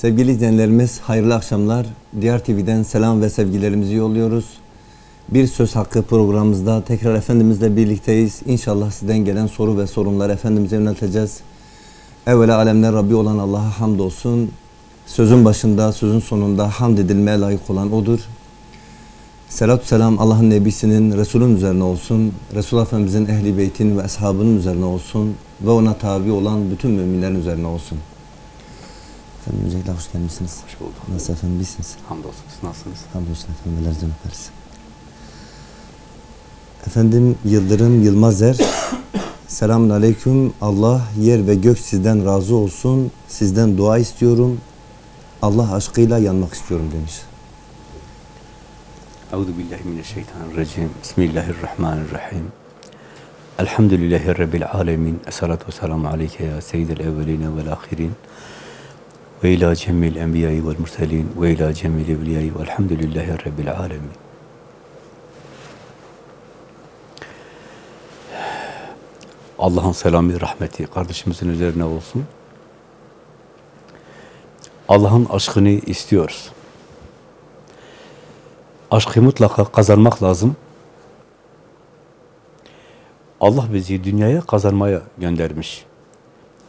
Sevgili izleyenlerimiz hayırlı akşamlar. Diğer TV'den selam ve sevgilerimizi yolluyoruz. Bir Söz Hakkı programımızda tekrar Efendimizle birlikteyiz. İnşallah sizden gelen soru ve sorunları Efendimiz'e yönelteceğiz. Evvela alemler Rabbi olan Allah'a hamdolsun. Sözün başında, sözün sonunda hamd edilmeye layık olan O'dur. Selatü selam Allah'ın Nebisinin, Resulün üzerine olsun. Resul Efendimizin ehli beytin ve ashabının üzerine olsun. Ve ona tabi olan bütün müminlerin üzerine olsun. Efendim öncelikle hoş gelmişsiniz. Hoş bulduk. Nasıl efendim iyisiniz? Hamdolsun. Siz nasılsınız? Hamdolsun efendim ellerinizden öperiz. Efendim Yıldırım Yılmazer Selamun Aleyküm Allah yer ve gök sizden razı olsun sizden dua istiyorum Allah aşkıyla yanmak istiyorum demiş. Euzu billahi mineşşeytanirracim. Bismillahirrahmanirrahim. Elhamdülillahi rabbil alamin. Essalatu vesselamu aleyke ya seyyidel evvelin ve'l ahirin. Ve ila cemil enbiya'i ve'l murselin ve ila cemil evliya'i ve'lhamdülillahi rabbil alamin. Allah'ın selamı, rahmeti kardeşimizin üzerine olsun. Allah'ın aşkını istiyoruz. Aşkı mutlaka kazanmak lazım. Allah bizi dünyaya kazanmaya göndermiş.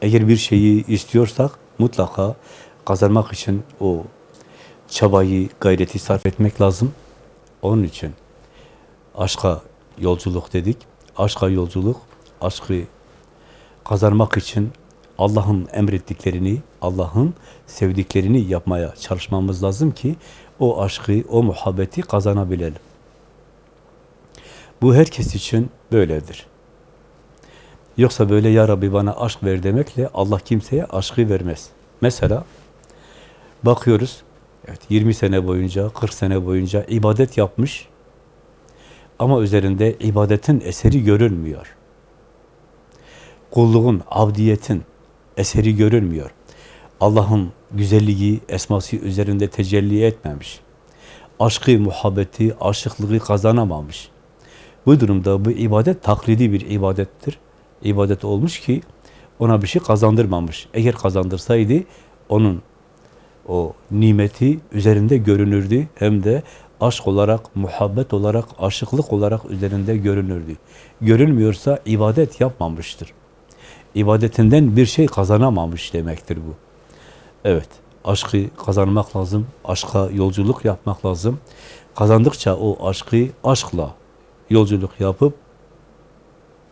Eğer bir şeyi istiyorsak mutlaka kazanmak için o çabayı, gayreti sarf etmek lazım. Onun için aşka yolculuk dedik. Aşka yolculuk, aşkı kazanmak için Allah'ın emrettiklerini, Allah'ın sevdiklerini yapmaya çalışmamız lazım ki o aşkı, o muhabbeti kazanabilelim. Bu herkes için böyledir. Yoksa böyle ya Rabbi bana aşk ver demekle Allah kimseye aşkı vermez. Mesela bakıyoruz, evet 20 sene boyunca, 40 sene boyunca ibadet yapmış ama üzerinde ibadetin eseri görülmüyor. Kulluğun, abdiyetin eseri görülmüyor. Allah'ın güzelliği, esması üzerinde tecelli etmemiş. Aşkı, muhabbeti, aşıklığı kazanamamış. Bu durumda bu ibadet taklidi bir ibadettir. İbadet olmuş ki ona bir şey kazandırmamış. Eğer kazandırsaydı onun o nimeti üzerinde görünürdü. Hem de aşk olarak, muhabbet olarak, aşıklık olarak üzerinde görünürdü. Görünmüyorsa ibadet yapmamıştır. İbadetinden bir şey kazanamamış demektir bu. Evet, aşkı kazanmak lazım, aşka yolculuk yapmak lazım. Kazandıkça o aşkı aşkla yolculuk yapıp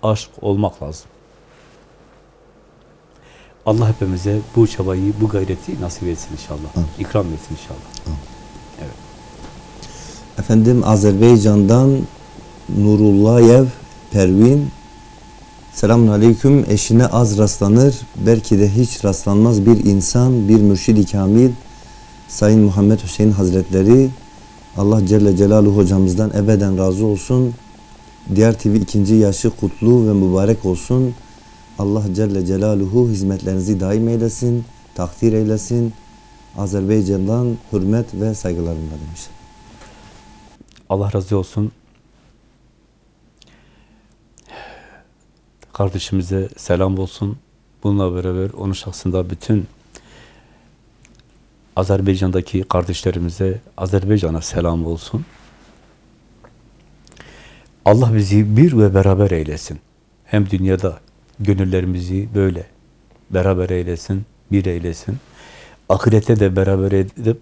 aşk olmak lazım. Allah hepimize bu çabayı, bu gayreti nasip etsin inşallah. İkram etsin inşallah. Evet. Efendim Azerbaycan'dan Nurullayev Pervin Selamun Aleyküm eşine az rastlanır belki de hiç rastlanmaz bir insan bir mürşid-i kamil Sayın Muhammed Hüseyin Hazretleri Allah Celle Celaluhu hocamızdan ebeden razı olsun. Diğer TV ikinci yaşı kutlu ve mübarek olsun. Allah Celle Celaluhu hizmetlerinizi daim eylesin, takdir eylesin. Azerbaycan'dan hürmet ve saygılarımla demiş. Allah razı olsun. Kardeşimize selam olsun. Bununla beraber onun şahsında bütün Azerbaycan'daki kardeşlerimize, Azerbaycan'a selam olsun. Allah bizi bir ve beraber eylesin. Hem dünyada gönüllerimizi böyle beraber eylesin, bir eylesin. Ahirette de beraber edip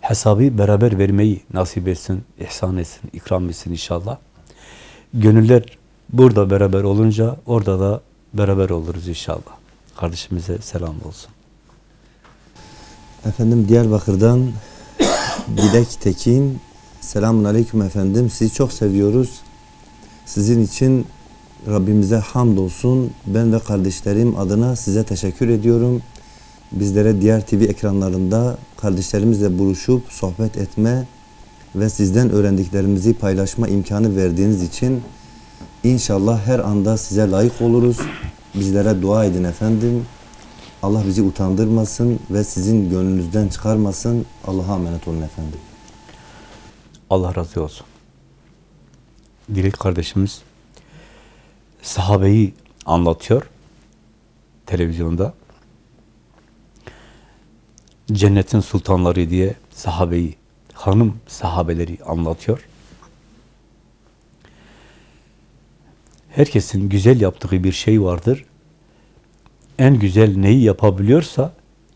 hesabı beraber vermeyi nasip etsin, ihsan etsin, ikram etsin inşallah. Gönüller burada beraber olunca orada da beraber oluruz inşallah. Kardeşimize selam olsun. Efendim Diyarbakır'dan Dilek Tekin Selamun Aleyküm efendim. Sizi çok seviyoruz. Sizin için Rabbimize hamdolsun. Ben ve kardeşlerim adına size teşekkür ediyorum. Bizlere diğer TV ekranlarında kardeşlerimizle buluşup sohbet etme ve sizden öğrendiklerimizi paylaşma imkanı verdiğiniz için inşallah her anda size layık oluruz. Bizlere dua edin efendim. Allah bizi utandırmasın ve sizin gönlünüzden çıkarmasın. Allah'a emanet olun efendim. Allah razı olsun. Dilek kardeşimiz sahabeyi anlatıyor televizyonda. cennetin sultanları diye sahabeyi, hanım sahabeleri anlatıyor. Herkesin güzel yaptığı bir şey vardır. En güzel neyi yapabiliyorsa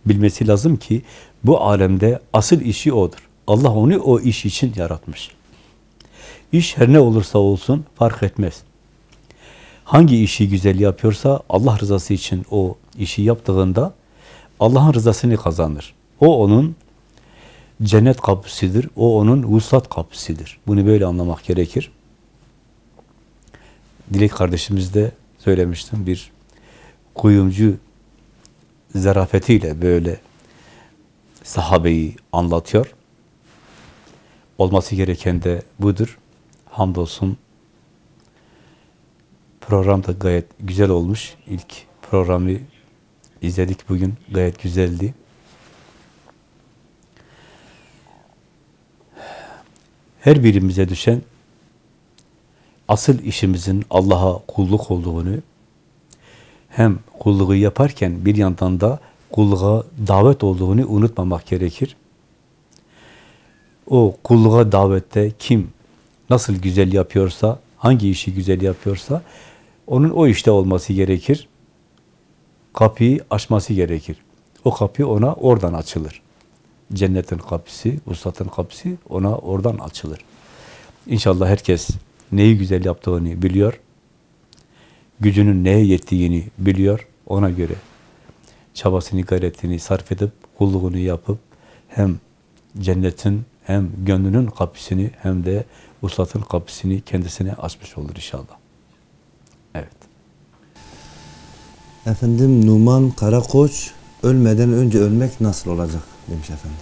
bilmesi lazım ki bu alemde asıl işi odur. Allah onu o iş için yaratmış. İş her ne olursa olsun fark etmez. Hangi işi güzel yapıyorsa Allah rızası için o işi yaptığında Allah'ın rızasını kazanır. O onun cennet kapısıdır. O onun vuslat kapısıdır. Bunu böyle anlamak gerekir. Dilek kardeşimiz de söylemiştim bir kuyumcu zarafetiyle böyle sahabeyi anlatıyor. Olması gereken de budur. Hamdolsun program da gayet güzel olmuş. İlk programı izledik bugün. Gayet güzeldi. Her birimize düşen asıl işimizin Allah'a kulluk olduğunu hem kulluğu yaparken bir yandan da kulluğa davet olduğunu unutmamak gerekir. O kulluğa davette kim nasıl güzel yapıyorsa, hangi işi güzel yapıyorsa onun o işte olması gerekir. Kapıyı açması gerekir. O kapı ona oradan açılır. Cennetin kapısı, vuslatın kapısı ona oradan açılır. İnşallah herkes neyi güzel yaptığını biliyor. Gücünün neye yettiğini biliyor. Ona göre çabasını, gayretini sarf edip, kulluğunu yapıp hem cennetin hem gönlünün kapısını hem de vuslatın kapısını kendisine açmış olur inşallah. Evet. Efendim Numan Karakoç ölmeden önce ölmek nasıl olacak demiş efendim.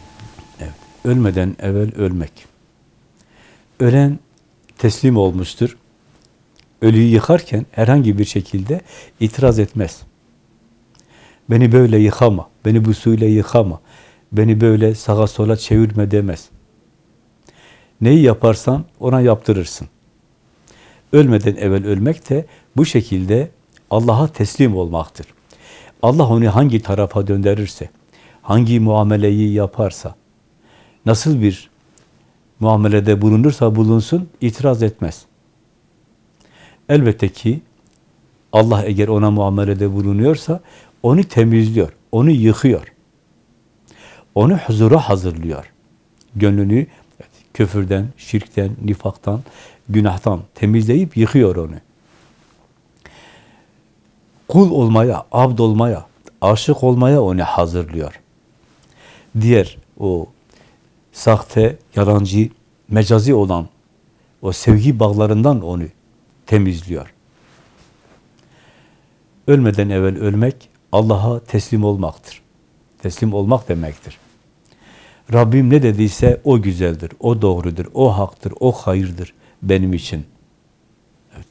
Evet. Ölmeden evvel ölmek. Ölen teslim olmuştur. Ölüyü yıkarken herhangi bir şekilde itiraz etmez. Beni böyle yıkama, beni bu suyla yıkama, beni böyle sağa sola çevirme demez. Neyi yaparsan ona yaptırırsın. Ölmeden evvel ölmek de bu şekilde Allah'a teslim olmaktır. Allah onu hangi tarafa döndürürse, hangi muameleyi yaparsa, nasıl bir muamelede bulunursa bulunsun, itiraz etmez. Elbette ki Allah eğer ona muamelede bulunuyorsa, onu temizliyor, onu yıkıyor. Onu huzura hazırlıyor. Gönlünü küfürden, şirkten, nifaktan, günahtan temizleyip yıkıyor onu. Kul olmaya, abd olmaya, aşık olmaya onu hazırlıyor. Diğer o sahte, yalancı, mecazi olan o sevgi bağlarından onu temizliyor. Ölmeden evvel ölmek Allah'a teslim olmaktır. Teslim olmak demektir. Rabbim ne dediyse o güzeldir, o doğrudur, o haktır, o hayırdır benim için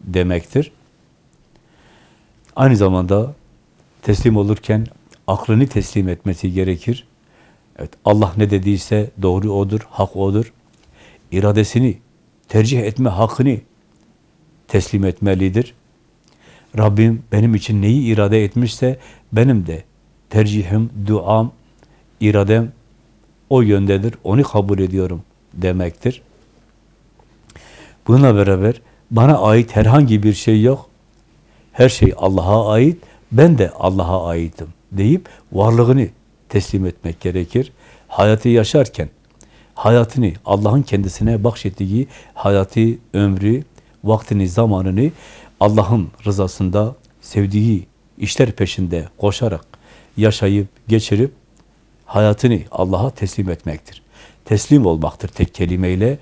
demektir. Aynı zamanda teslim olurken aklını teslim etmesi gerekir. Evet, Allah ne dediyse doğru odur, hak odur. İradesini, tercih etme hakkını teslim etmelidir. Rabbim benim için neyi irade etmişse benim de tercihim, duam, iradem o yöndedir. Onu kabul ediyorum demektir. Bununla beraber bana ait herhangi bir şey yok. Her şey Allah'a ait. Ben de Allah'a aitim deyip varlığını teslim etmek gerekir. Hayatı yaşarken hayatını Allah'ın kendisine bahşettiği hayatı, ömrü, vaktini, zamanını Allah'ın rızasında sevdiği işler peşinde koşarak yaşayıp geçirip hayatını Allah'a teslim etmektir. Teslim olmaktır tek kelimeyle.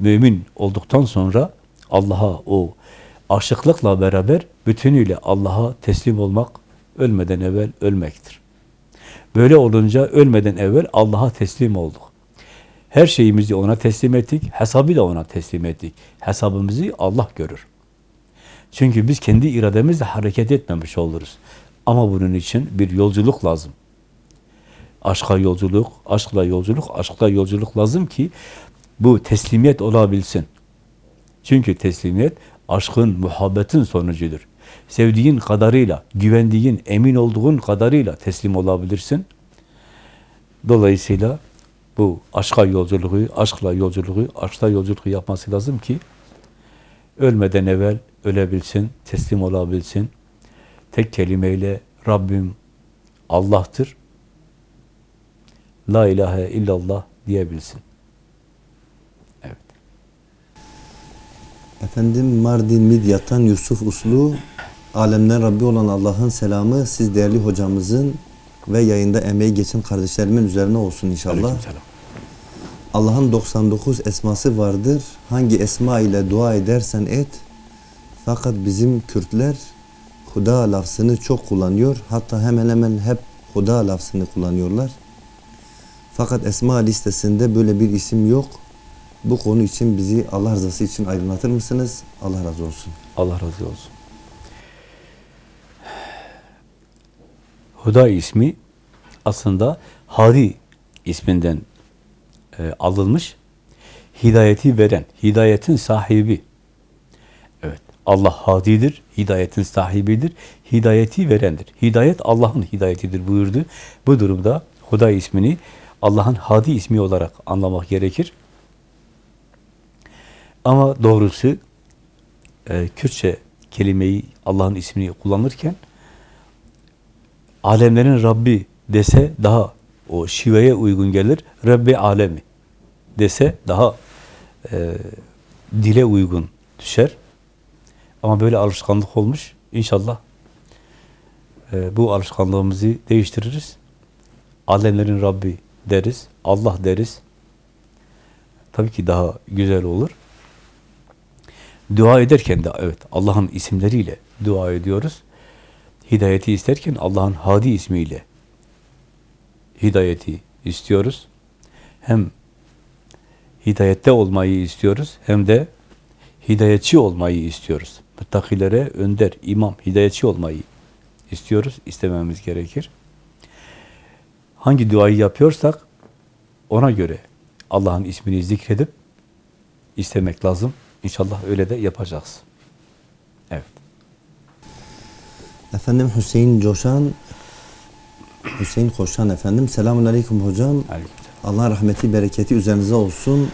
Mümin olduktan sonra Allah'a o aşıklıkla beraber bütünüyle Allah'a teslim olmak ölmeden evvel ölmektir. Böyle olunca ölmeden evvel Allah'a teslim olduk. Her şeyimizi ona teslim ettik, hesabı da ona teslim ettik. Hesabımızı Allah görür. Çünkü biz kendi irademizle hareket etmemiş oluruz. Ama bunun için bir yolculuk lazım. Aşka yolculuk, aşkla yolculuk, aşkla yolculuk lazım ki bu teslimiyet olabilsin. Çünkü teslimiyet aşkın, muhabbetin sonucudur. Sevdiğin kadarıyla, güvendiğin, emin olduğun kadarıyla teslim olabilirsin. Dolayısıyla bu aşka yolculuğu, aşkla yolculuğu, aşkla yolculuğu yapması lazım ki ölmeden evvel ölebilsin, teslim olabilsin. Tek kelimeyle Rabbim Allah'tır. La ilahe illallah diyebilsin. Evet. Efendim Mardin Midyat'tan Yusuf Uslu, alemden Rabbi olan Allah'ın selamı siz değerli hocamızın ve yayında emeği geçen kardeşlerimin üzerine olsun inşallah. Allah'ın 99 esması vardır. Hangi esma ile dua edersen et. Fakat bizim Kürtler Huda lafzını çok kullanıyor. Hatta hemen hemen hep Huda lafzını kullanıyorlar. Fakat esma listesinde böyle bir isim yok. Bu konu için bizi Allah rızası için aydınlatır mısınız? Allah razı olsun. Allah razı olsun. Huda ismi aslında Hadi isminden e, alınmış. Hidayeti veren, hidayetin sahibi. Evet, Allah hadidir, hidayetin sahibidir, hidayeti verendir. Hidayet Allah'ın hidayetidir buyurdu. Bu durumda Huda ismini Allah'ın hadi ismi olarak anlamak gerekir. Ama doğrusu e, Kürtçe kelimeyi Allah'ın ismini kullanırken alemlerin Rabbi dese daha o şiveye uygun gelir. Rabbi alemi dese daha e, dile uygun düşer. Ama böyle alışkanlık olmuş. İnşallah e, bu alışkanlığımızı değiştiririz. Alemlerin Rabbi deriz. Allah deriz. Tabii ki daha güzel olur. Dua ederken de evet Allah'ın isimleriyle dua ediyoruz. Hidayeti isterken Allah'ın Hadi ismiyle hidayeti istiyoruz. Hem hidayette olmayı istiyoruz hem de hidayetçi olmayı istiyoruz. Müttakilere önder, imam, hidayetçi olmayı istiyoruz, istememiz gerekir. Hangi duayı yapıyorsak ona göre Allah'ın ismini zikredip istemek lazım. İnşallah öyle de yapacağız. Evet. Efendim Hüseyin Coşan, Hüseyin Koşan efendim. Selamun Aleyküm hocam. Aleykümselam. Allah rahmeti, bereketi üzerinize olsun.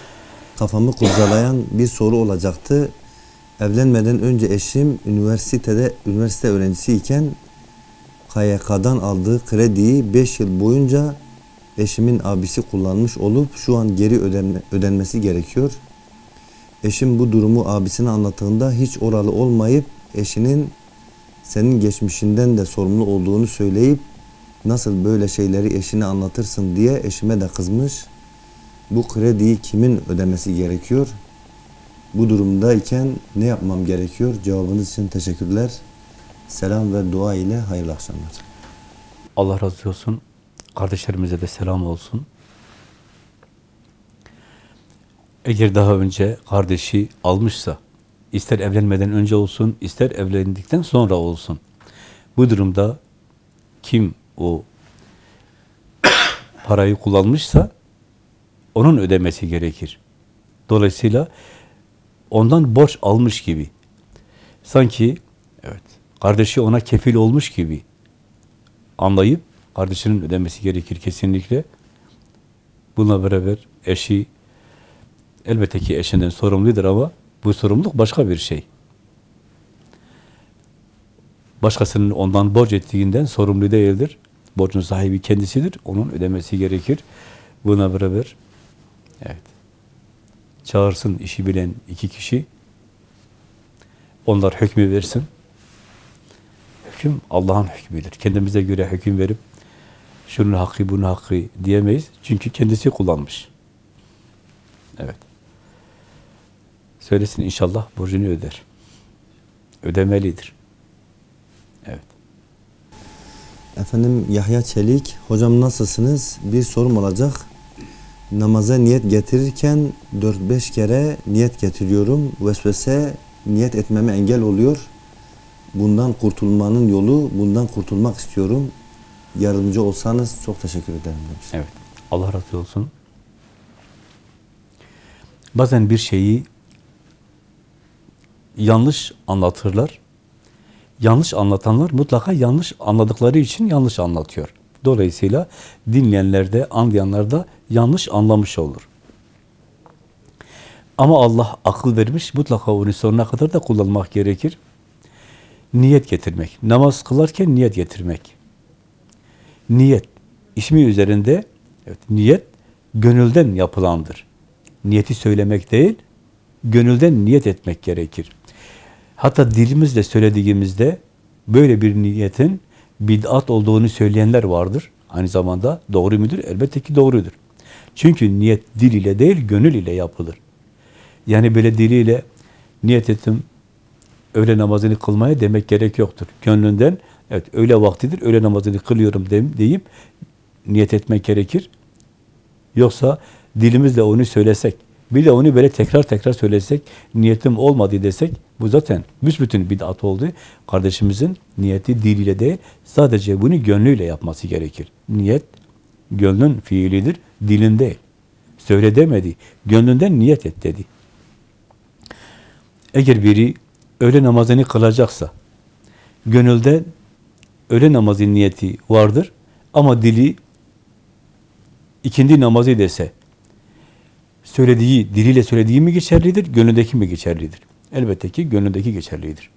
Kafamı kurcalayan bir soru olacaktı. Evlenmeden önce eşim üniversitede üniversite öğrencisiyken KYK'dan aldığı krediyi 5 yıl boyunca eşimin abisi kullanmış olup şu an geri ödenme, ödenmesi gerekiyor. Eşim bu durumu abisine anlattığında hiç oralı olmayıp eşinin senin geçmişinden de sorumlu olduğunu söyleyip nasıl böyle şeyleri eşine anlatırsın diye eşime de kızmış. Bu krediyi kimin ödemesi gerekiyor? Bu durumdayken ne yapmam gerekiyor? Cevabınız için teşekkürler. Selam ve dua ile hayırlı akşamlar. Allah razı olsun. Kardeşlerimize de selam olsun. Eğer daha önce kardeşi almışsa, ister evlenmeden önce olsun, ister evlendikten sonra olsun. Bu durumda kim o parayı kullanmışsa onun ödemesi gerekir. Dolayısıyla ondan borç almış gibi. Sanki evet kardeşi ona kefil olmuş gibi anlayıp kardeşinin ödemesi gerekir kesinlikle. Bununla beraber eşi elbette ki eşinden sorumludur ama bu sorumluluk başka bir şey. Başkasının ondan borç ettiğinden sorumlu değildir. Borcun sahibi kendisidir. Onun ödemesi gerekir. Buna beraber evet çağırsın işi bilen iki kişi onlar hükmü versin. Hüküm Allah'ın hükmüdür. Kendimize göre hüküm verip şunun hakkı, bunun hakkı diyemeyiz. Çünkü kendisi kullanmış. Evet. Söylesin inşallah borcunu öder. Ödemelidir. Evet. Efendim Yahya Çelik, hocam nasılsınız? Bir sorum olacak. Namaza niyet getirirken 4-5 kere niyet getiriyorum. Vesvese niyet etmeme engel oluyor. Bundan kurtulmanın yolu, bundan kurtulmak istiyorum. Yardımcı olsanız çok teşekkür ederim demiş. Evet. Allah razı olsun. Bazen bir şeyi yanlış anlatırlar. Yanlış anlatanlar mutlaka yanlış anladıkları için yanlış anlatıyor. Dolayısıyla dinleyenler de, anlayanlar da yanlış anlamış olur. Ama Allah akıl vermiş, mutlaka onu sonuna kadar da kullanmak gerekir. Niyet getirmek. Namaz kılarken niyet getirmek. Niyet. ismi üzerinde evet, niyet gönülden yapılandır. Niyeti söylemek değil, gönülden niyet etmek gerekir. Hatta dilimizle söylediğimizde böyle bir niyetin bid'at olduğunu söyleyenler vardır. Aynı zamanda doğru mudur? Elbette ki doğrudur. Çünkü niyet dil ile değil, gönül ile yapılır. Yani böyle diliyle niyet ettim, öğle namazını kılmaya demek gerek yoktur. Gönlünden, evet öğle vaktidir, öğle namazını kılıyorum deyip niyet etmek gerekir. Yoksa dilimizle onu söylesek, bir de onu böyle tekrar tekrar söylesek, niyetim olmadı desek, bu zaten büsbütün bid'at oldu. Kardeşimizin niyeti diliyle değil, sadece bunu gönlüyle yapması gerekir. Niyet, gönlün fiilidir, dilin değil. Söyle demedi, gönlünden niyet et dedi. Eğer biri öğle namazını kılacaksa, gönülde öğle namazı niyeti vardır ama dili ikindi namazı dese, söylediği, diliyle söylediği mi geçerlidir, gönlündeki mi geçerlidir? Elbette ki gönlündeki geçerlidir.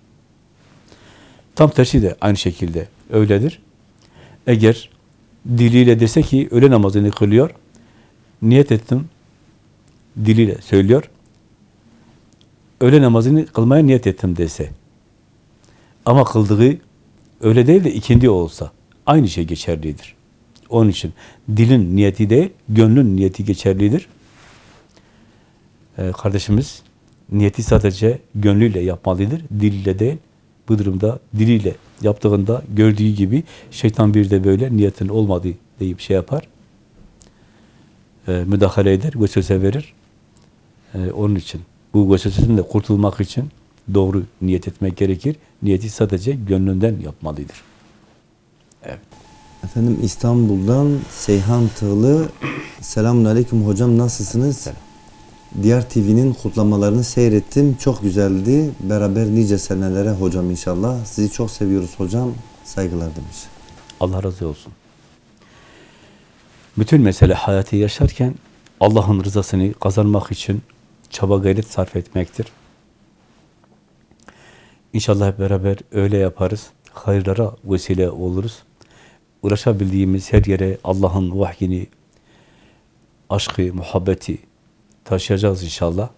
Tam tersi de aynı şekilde öyledir. Eğer diliyle dese ki öğle namazını kılıyor, niyet ettim, diliyle söylüyor, öğle namazını kılmaya niyet ettim dese, ama kıldığı öyle değil de ikindi olsa, aynı şey geçerlidir. Onun için dilin niyeti değil, gönlün niyeti geçerlidir. Ee, kardeşimiz niyeti sadece gönlüyle yapmalıdır, diliyle değil. Bu durumda diliyle yaptığında gördüğü gibi şeytan bir de böyle niyetin olmadığı deyip şey yapar. E, müdahale eder, vesvese verir. E, onun için bu vesveseden de kurtulmak için doğru niyet etmek gerekir. Niyeti sadece gönlünden yapmalıdır. Evet. Efendim İstanbul'dan Seyhan Tığlı. Selamun Aleyküm hocam nasılsınız? Selam. Diğer TV'nin kutlamalarını seyrettim. Çok güzeldi. Beraber nice senelere hocam inşallah. Sizi çok seviyoruz hocam. Saygılar demiş. Allah razı olsun. Bütün mesele hayatı yaşarken Allah'ın rızasını kazanmak için çaba gayret sarf etmektir. İnşallah hep beraber öyle yaparız. Hayırlara vesile oluruz. Ulaşabildiğimiz her yere Allah'ın vahyini, aşkı, muhabbeti taşıyacağız inşallah.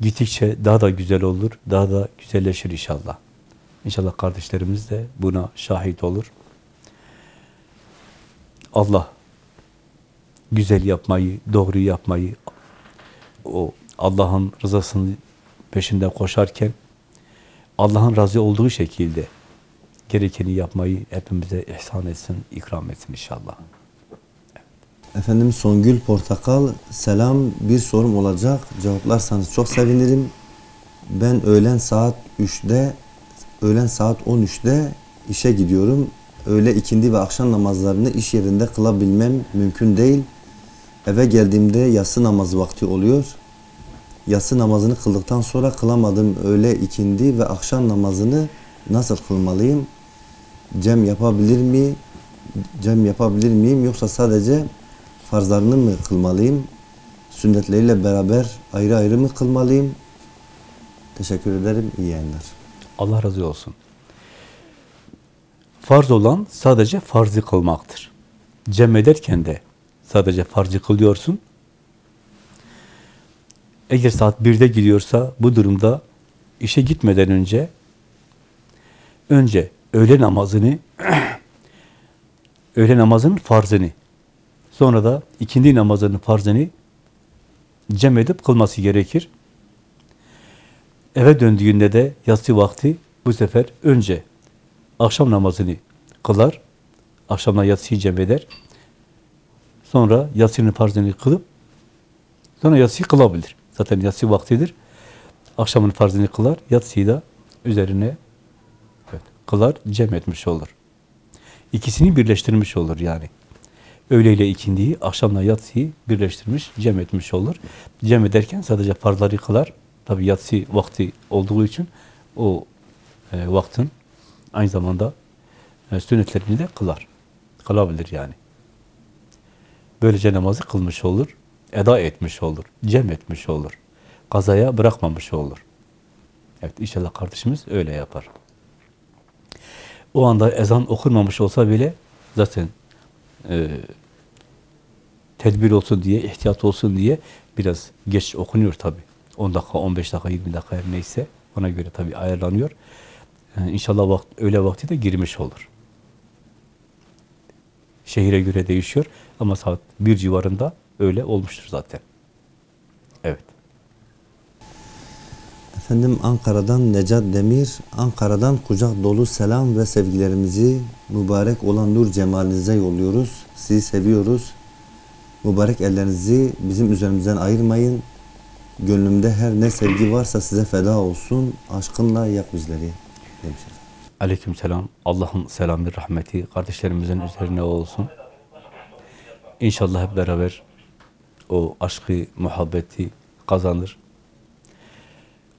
Gittikçe daha da güzel olur, daha da güzelleşir inşallah. İnşallah kardeşlerimiz de buna şahit olur. Allah güzel yapmayı, doğru yapmayı, o Allah'ın rızasının peşinden koşarken Allah'ın razı olduğu şekilde gerekeni yapmayı hepimize ihsan etsin, ikram etsin inşallah. Efendim Songül Portakal selam bir sorum olacak. Cevaplarsanız çok sevinirim. Ben öğlen saat 3'te öğlen saat 13'te işe gidiyorum. Öğle ikindi ve akşam namazlarını iş yerinde kılabilmem mümkün değil. Eve geldiğimde yatsı namazı vakti oluyor. Yatsı namazını kıldıktan sonra kılamadığım öğle ikindi ve akşam namazını nasıl kılmalıyım? Cem yapabilir mi? Cem yapabilir miyim yoksa sadece farzlarını mı kılmalıyım? Sünnetleriyle beraber ayrı ayrı mı kılmalıyım? Teşekkür ederim. İyi yayınlar. Allah razı olsun. Farz olan sadece farzı kılmaktır. Cem ederken de sadece farzı kılıyorsun. Eğer saat 1'de gidiyorsa bu durumda işe gitmeden önce önce öğle namazını öğle namazının farzını sonra da ikindi namazının farzını cem edip kılması gerekir. Eve döndüğünde de yatsı vakti bu sefer önce akşam namazını kılar, akşamla yatsıyı cem eder. Sonra yatsının farzını kılıp sonra yatsıyı kılabilir. Zaten yatsı vaktidir. Akşamın farzını kılar, yatsıyı da üzerine evet, kılar, cem etmiş olur. İkisini birleştirmiş olur yani. Öğleyle ikindiyi, akşamla yatsıyı birleştirmiş, cem etmiş olur. Cem ederken sadece farzları kılar. Tabi yatsı vakti olduğu için o e, vaktin aynı zamanda e, sünnetlerini de kılar. kılabilir yani. Böylece namazı kılmış olur, eda etmiş olur, cem etmiş olur. Kazaya bırakmamış olur. Evet inşallah kardeşimiz öyle yapar. O anda ezan okunmamış olsa bile zaten e, tedbir olsun diye, ihtiyat olsun diye biraz geç okunuyor tabi. 10 dakika, 15 dakika, 20 dakika her neyse ona göre tabi ayarlanıyor. E, inşallah vakt, öğle vakti de girmiş olur. Şehire göre değişiyor ama saat bir civarında öyle olmuştur zaten. Evet. Efendim Ankara'dan Necat Demir, Ankara'dan kucak dolu selam ve sevgilerimizi mübarek olan nur cemalinize yolluyoruz. Sizi seviyoruz. Mübarek ellerinizi bizim üzerimizden ayırmayın. Gönlümde her ne sevgi varsa size feda olsun. Aşkınla yak bizleri demiş. Aleyküm selam. Allah'ın selamı, rahmeti kardeşlerimizin üzerine olsun. İnşallah hep beraber o aşkı, muhabbeti kazanır.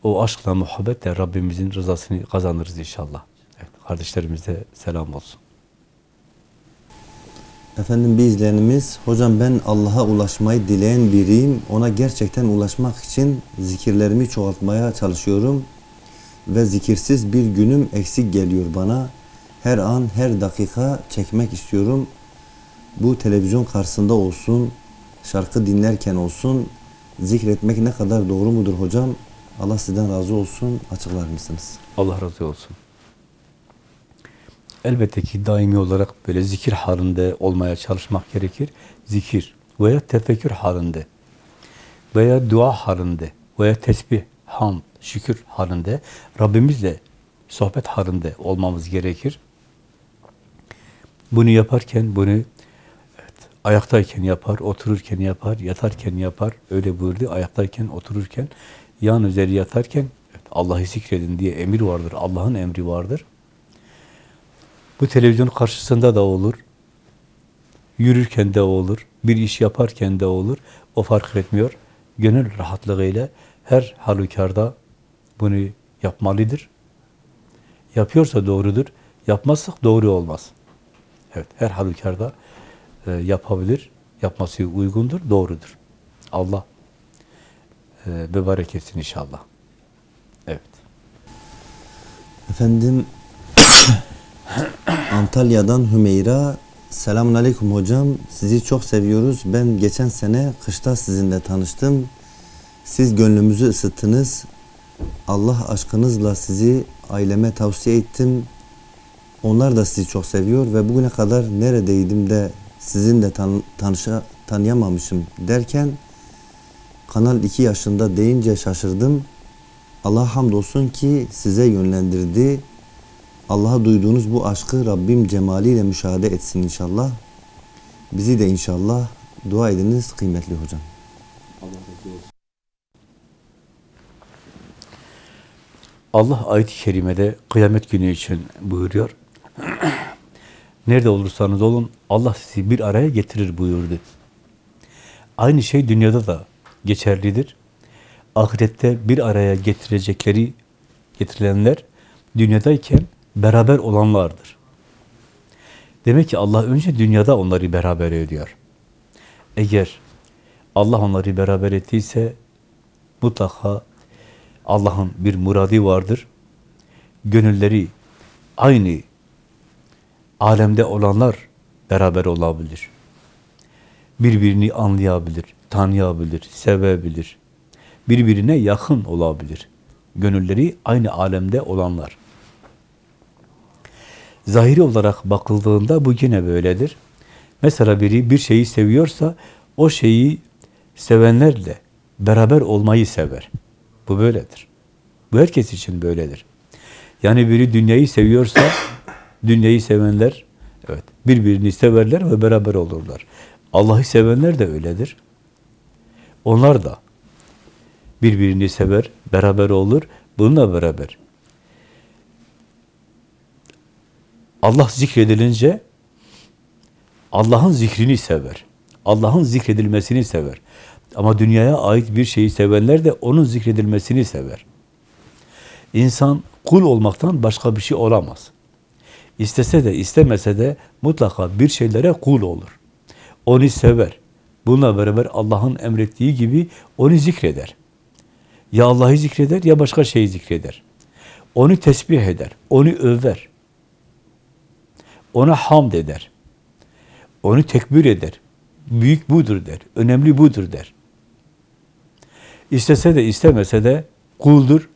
O aşkla, muhabbetle Rabbimizin rızasını kazanırız inşallah. Evet, kardeşlerimize selam olsun. Efendim bir izleyenimiz, hocam ben Allah'a ulaşmayı dileyen biriyim. Ona gerçekten ulaşmak için zikirlerimi çoğaltmaya çalışıyorum. Ve zikirsiz bir günüm eksik geliyor bana. Her an, her dakika çekmek istiyorum. Bu televizyon karşısında olsun, şarkı dinlerken olsun, zikretmek ne kadar doğru mudur hocam? Allah sizden razı olsun. Açıklar mısınız? Allah razı olsun. Elbette ki daimi olarak böyle zikir halinde olmaya çalışmak gerekir. Zikir veya tefekkür halinde veya dua halinde veya tesbih, hamd, şükür halinde Rabbimizle sohbet halinde olmamız gerekir. Bunu yaparken bunu evet, ayaktayken yapar, otururken yapar, yatarken yapar. Öyle buyurdu. Ayaktayken, otururken, yan üzeri yatarken evet, Allah'ı zikredin diye emir vardır. Allah'ın emri vardır. Bu televizyon karşısında da olur. Yürürken de olur. Bir iş yaparken de olur. O fark etmiyor. Gönül rahatlığıyla her halükarda bunu yapmalıdır. Yapıyorsa doğrudur. Yapmazsak doğru olmaz. Evet, her halükarda e, yapabilir. Yapması uygundur, doğrudur. Allah mübarek etsin inşallah. Evet. Efendim Antalya'dan Hümeyra Selamun Aleyküm hocam. Sizi çok seviyoruz. Ben geçen sene kışta sizinle tanıştım. Siz gönlümüzü ısıttınız. Allah aşkınızla sizi aileme tavsiye ettim. Onlar da sizi çok seviyor ve bugüne kadar neredeydim de sizinle tan tanışa tanıyamamışım derken Kanal 2 yaşında deyince şaşırdım. Allah hamdolsun ki size yönlendirdi. Allah'a duyduğunuz bu aşkı Rabbim cemaliyle müşahede etsin inşallah. Bizi de inşallah dua ediniz kıymetli hocam. Allah ayet-i kerimede kıyamet günü için buyuruyor. Nerede olursanız olun Allah sizi bir araya getirir buyurdu. Aynı şey dünyada da geçerlidir. Ahirette bir araya getirecekleri getirilenler dünyadayken beraber olanlardır. Demek ki Allah önce dünyada onları beraber ediyor. Eğer Allah onları beraber ettiyse mutlaka Allah'ın bir muradi vardır. Gönülleri aynı alemde olanlar beraber olabilir. Birbirini anlayabilir, tanıyabilir, sevebilir. Birbirine yakın olabilir. Gönülleri aynı alemde olanlar. Zahiri olarak bakıldığında bu yine böyledir. Mesela biri bir şeyi seviyorsa o şeyi sevenlerle beraber olmayı sever. Bu böyledir. Bu herkes için böyledir. Yani biri dünyayı seviyorsa dünyayı sevenler evet birbirini severler ve beraber olurlar. Allah'ı sevenler de öyledir. Onlar da birbirini sever, beraber olur. Bununla beraber Allah zikredilince Allah'ın zikrini sever. Allah'ın zikredilmesini sever. Ama dünyaya ait bir şeyi sevenler de onun zikredilmesini sever. İnsan kul olmaktan başka bir şey olamaz. İstese de istemese de mutlaka bir şeylere kul olur. Onu sever. Bununla beraber Allah'ın emrettiği gibi onu zikreder. Ya Allah'ı zikreder ya başka şeyi zikreder. Onu tesbih eder, onu över. Ona hamd eder. Onu tekbir eder. Büyük budur der, önemli budur der. İstese de istemese de kuldur.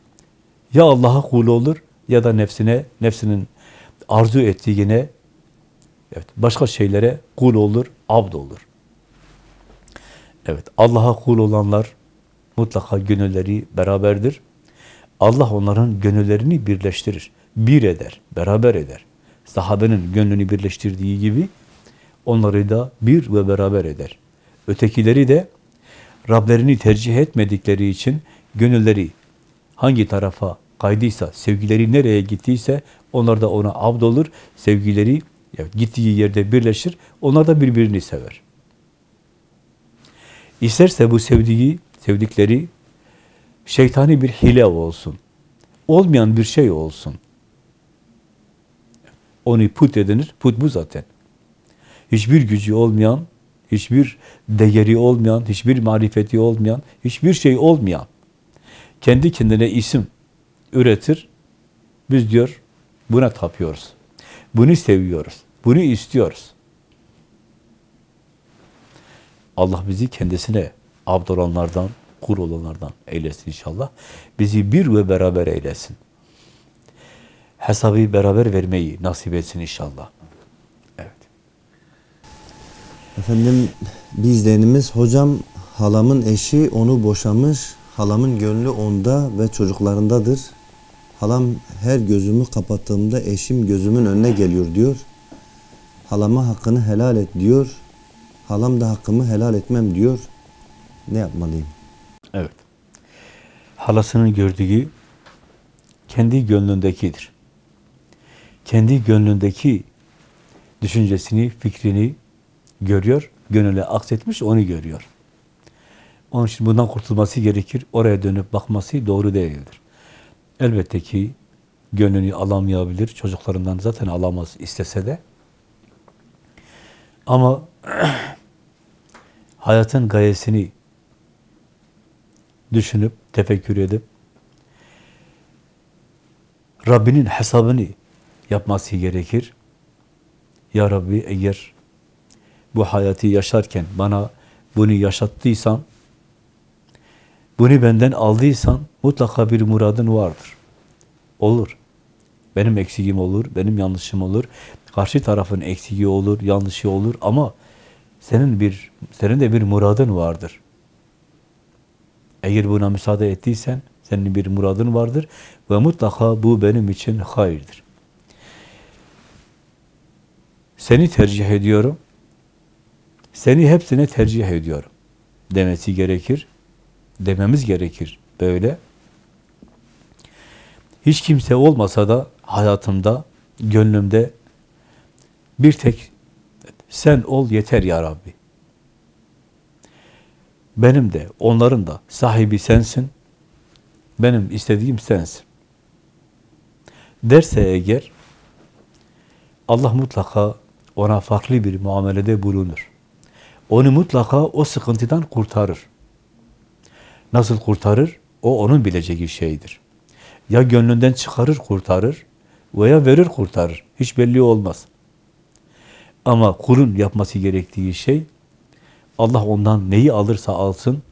Ya Allah'a kul olur ya da nefsine, nefsinin arzu ettiğine evet, başka şeylere kul olur, abd olur. Evet, Allah'a kul olanlar mutlaka gönülleri beraberdir. Allah onların gönüllerini birleştirir, bir eder, beraber eder. Sahabenin gönlünü birleştirdiği gibi onları da bir ve beraber eder. Ötekileri de Rablerini tercih etmedikleri için gönülleri hangi tarafa kaydıysa, sevgileri nereye gittiyse onlar da ona abd olur. Sevgileri gittiği yerde birleşir. Onlar da birbirini sever. İsterse bu sevdiği, sevdikleri şeytani bir hile olsun. Olmayan bir şey olsun. Onu put edinir. Put bu zaten. Hiçbir gücü olmayan, hiçbir değeri olmayan, hiçbir marifeti olmayan, hiçbir şey olmayan, kendi kendine isim üretir. Biz diyor, buna tapıyoruz. Bunu seviyoruz. Bunu istiyoruz. Allah bizi kendisine abd olanlardan, kul olanlardan eylesin inşallah. Bizi bir ve beraber eylesin. Hesabı beraber vermeyi nasip etsin inşallah. Evet. Efendim bir izleyenimiz hocam halamın eşi onu boşamış. Halamın gönlü onda ve çocuklarındadır. Halam her gözümü kapattığımda eşim gözümün önüne geliyor diyor. Halama hakkını helal et diyor. Halam da hakkımı helal etmem diyor. Ne yapmalıyım? Evet. Halasının gördüğü kendi gönlündekidir. Kendi gönlündeki düşüncesini, fikrini görüyor, gönüle aksetmiş, onu görüyor. Onun için bundan kurtulması gerekir. Oraya dönüp bakması doğru değildir. Elbette ki gönlünü alamayabilir. Çocuklarından zaten alamaz istese de. Ama hayatın gayesini düşünüp, tefekkür edip Rabbinin hesabını yapması gerekir. Ya Rabbi eğer bu hayatı yaşarken bana bunu yaşattıysan, bunu benden aldıysan mutlaka bir muradın vardır. Olur. Benim eksiğim olur, benim yanlışım olur. Karşı tarafın eksiği olur, yanlışı olur ama senin bir senin de bir muradın vardır. Eğer buna müsaade ettiysen senin bir muradın vardır ve mutlaka bu benim için hayırdır. Seni tercih ediyorum. Seni hepsine tercih ediyorum demesi gerekir. Dememiz gerekir böyle. Hiç kimse olmasa da hayatımda, gönlümde bir tek sen ol yeter ya Rabbi. Benim de, onların da sahibi sensin. Benim istediğim sensin. Derse eğer Allah mutlaka ona farklı bir muamelede bulunur. Onu mutlaka o sıkıntıdan kurtarır. Nasıl kurtarır? O onun bileceği şeydir. Ya gönlünden çıkarır kurtarır veya verir kurtarır. Hiç belli olmaz. Ama kulun yapması gerektiği şey Allah ondan neyi alırsa alsın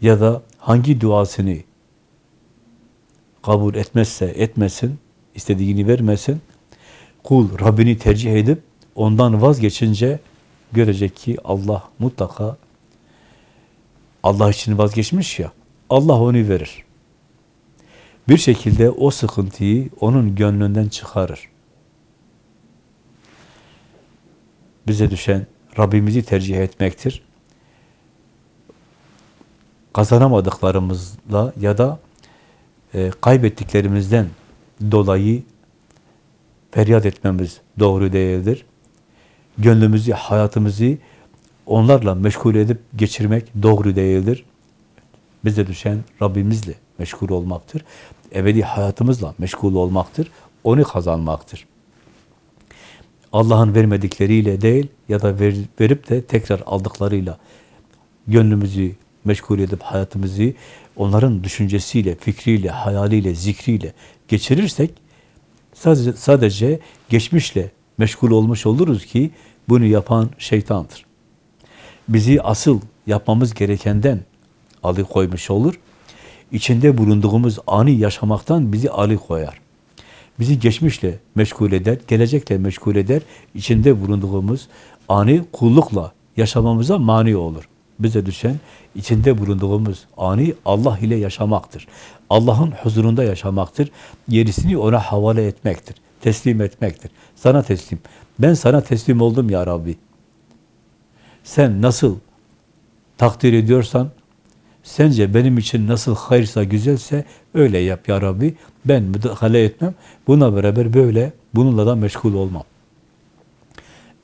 ya da hangi duasını kabul etmezse etmesin, istediğini vermesin, kul Rabbini tercih edip ondan vazgeçince görecek ki Allah mutlaka Allah için vazgeçmiş ya, Allah onu verir. Bir şekilde o sıkıntıyı onun gönlünden çıkarır. Bize düşen Rabbimizi tercih etmektir. Kazanamadıklarımızla ya da e, kaybettiklerimizden dolayı feryat etmemiz doğru değildir. Gönlümüzü, hayatımızı onlarla meşgul edip geçirmek doğru değildir. Bize düşen Rabbimizle meşgul olmaktır. Ebedi hayatımızla meşgul olmaktır. onu kazanmaktır. Allah'ın vermedikleriyle değil ya da ver, verip de tekrar aldıklarıyla gönlümüzü meşgul edip hayatımızı onların düşüncesiyle, fikriyle, hayaliyle, zikriyle geçirirsek sadece, sadece geçmişle meşgul olmuş oluruz ki bunu yapan şeytandır. Bizi asıl yapmamız gerekenden alıkoymuş olur. İçinde bulunduğumuz anı yaşamaktan bizi alıkoyar. Bizi geçmişle meşgul eder, gelecekle meşgul eder. İçinde bulunduğumuz anı kullukla yaşamamıza mani olur. Bize düşen içinde bulunduğumuz anı Allah ile yaşamaktır. Allah'ın huzurunda yaşamaktır. Gerisini ona havale etmektir. Teslim etmektir. Sana teslim. Ben sana teslim oldum ya Rabbi. Sen nasıl takdir ediyorsan, sence benim için nasıl hayırsa, güzelse öyle yap ya Rabbi. Ben müdahale etmem. Buna beraber böyle, bununla da meşgul olmam.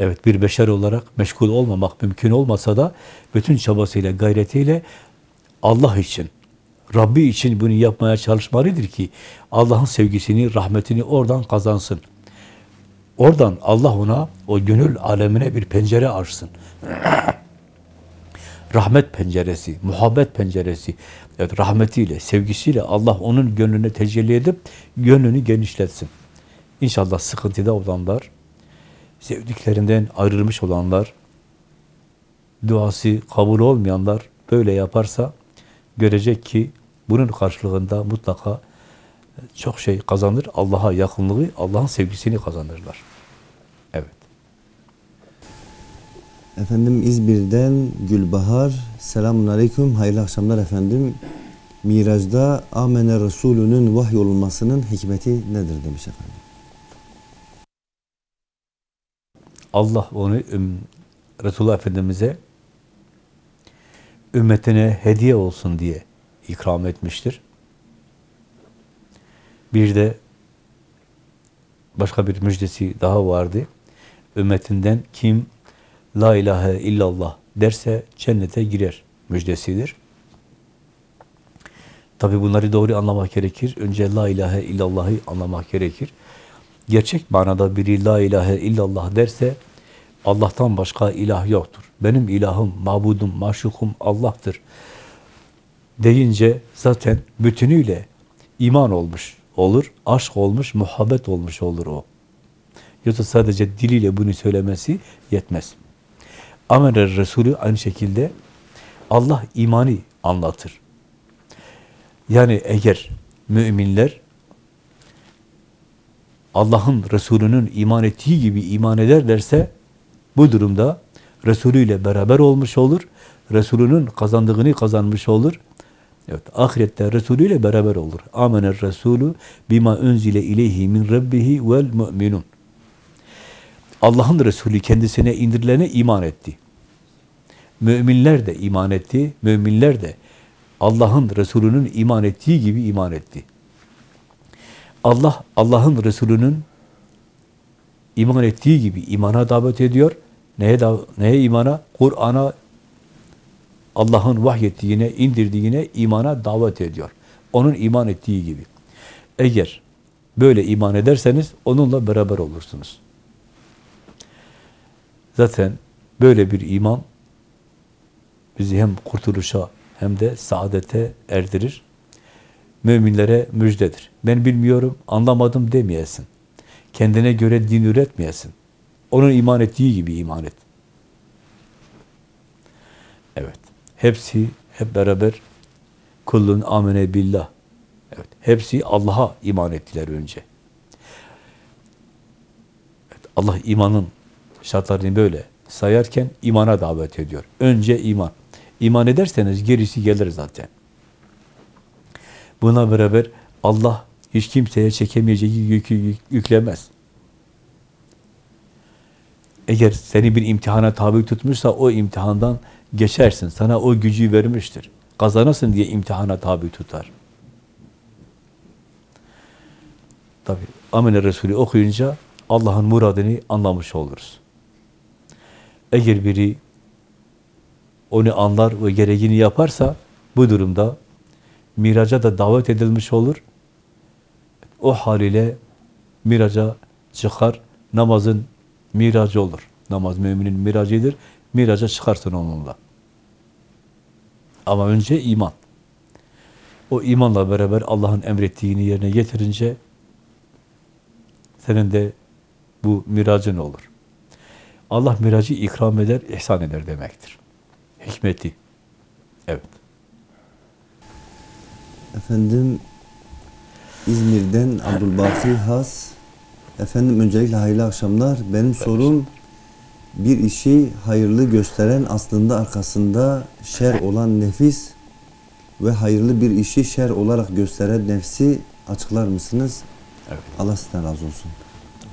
Evet, bir beşer olarak meşgul olmamak mümkün olmasa da bütün çabasıyla, gayretiyle Allah için, Rabbi için bunu yapmaya çalışmalıdır ki Allah'ın sevgisini, rahmetini oradan kazansın. Oradan Allah ona o gönül alemine bir pencere açsın. Rahmet penceresi, muhabbet penceresi. Evet, rahmetiyle, sevgisiyle Allah onun gönlüne tecelli edip gönlünü genişletsin. İnşallah sıkıntıda olanlar, sevdiklerinden ayrılmış olanlar, duası kabul olmayanlar böyle yaparsa görecek ki bunun karşılığında mutlaka çok şey kazanır. Allah'a yakınlığı, Allah'ın sevgisini kazanırlar. Efendim İzmir'den Gülbahar. Selamun Aleyküm. Hayırlı akşamlar efendim. Miraj'da Amene Resulü'nün vahyolunmasının hikmeti nedir demiş efendim. Allah onu Resulullah Efendimiz'e ümmetine hediye olsun diye ikram etmiştir. Bir de başka bir müjdesi daha vardı. Ümmetinden kim La ilahe illallah derse cennete girer müjdesidir. Tabi bunları doğru anlamak gerekir. Önce La ilahe illallah'ı anlamak gerekir. Gerçek manada biri La ilahe illallah derse Allah'tan başka ilah yoktur. Benim ilahım, mabudum, maşukum Allah'tır. Deyince zaten bütünüyle iman olmuş olur, aşk olmuş, muhabbet olmuş olur o. Yoksa sadece diliyle bunu söylemesi yetmez. Amel Resulü aynı şekilde Allah imani anlatır. Yani eğer müminler Allah'ın Resulü'nün iman ettiği gibi iman ederlerse bu durumda Resulü ile beraber olmuş olur. Resulünün kazandığını kazanmış olur. Evet, ahirette Resulü ile beraber olur. Amener Resulü bima unzile ileyhi min rabbihi vel mu'minun. Allah'ın Resulü kendisine indirilene iman etti. Müminler de iman etti. Müminler de Allah'ın Resulü'nün iman ettiği gibi iman etti. Allah, Allah'ın Resulü'nün iman ettiği gibi imana davet ediyor. Neye, da, neye imana? Kur'an'a, Allah'ın vahyettiğine, indirdiğine imana davet ediyor. Onun iman ettiği gibi. Eğer böyle iman ederseniz onunla beraber olursunuz. Zaten böyle bir iman bizi hem kurtuluşa hem de saadete erdirir. Müminlere müjdedir. Ben bilmiyorum, anlamadım demeyesin. Kendine göre din üretmeyesin. Onun iman ettiği gibi iman et. Evet. Hepsi hep beraber kullun amene billah. Evet. Hepsi Allah'a iman ettiler önce. Evet. Allah imanın şartlarını böyle sayarken imana davet ediyor. Önce iman. İman ederseniz gerisi gelir zaten. Buna beraber Allah hiç kimseye çekemeyeceği yükü yüklemez. Eğer seni bir imtihana tabi tutmuşsa o imtihandan geçersin. Sana o gücü vermiştir. Kazanasın diye imtihana tabi tutar. Tabi Amine Resulü okuyunca Allah'ın muradını anlamış oluruz. Eğer biri onu anlar ve gereğini yaparsa bu durumda miraca da davet edilmiş olur. O haliyle miraca çıkar, namazın miracı olur. Namaz müminin miracıdır, miraca çıkarsın onunla. Ama önce iman. O imanla beraber Allah'ın emrettiğini yerine getirince senin de bu miracın olur. Allah miracı ikram eder, ihsan eder demektir. Hikmeti. Evet. Efendim İzmir'den Abdülbaki Has. Efendim öncelikle hayırlı akşamlar. Benim sorum bir işi hayırlı gösteren aslında arkasında şer olan nefis ve hayırlı bir işi şer olarak gösteren nefsi açıklar mısınız? Evet. Allah sizden razı olsun.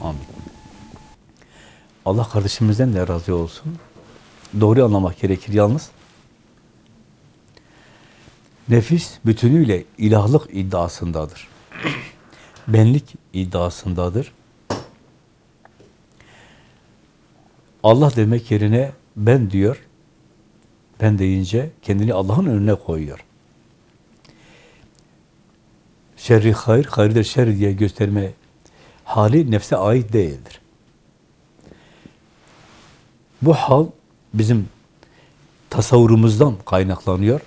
Amin. Allah kardeşimizden de razı olsun. Doğru anlamak gerekir yalnız. Nefis bütünüyle ilahlık iddiasındadır. Benlik iddiasındadır. Allah demek yerine ben diyor. Ben deyince kendini Allah'ın önüne koyuyor. Şerri hayır, hayır da şer diye gösterme hali nefse ait değildir. Bu hal bizim tasavvurumuzdan kaynaklanıyor.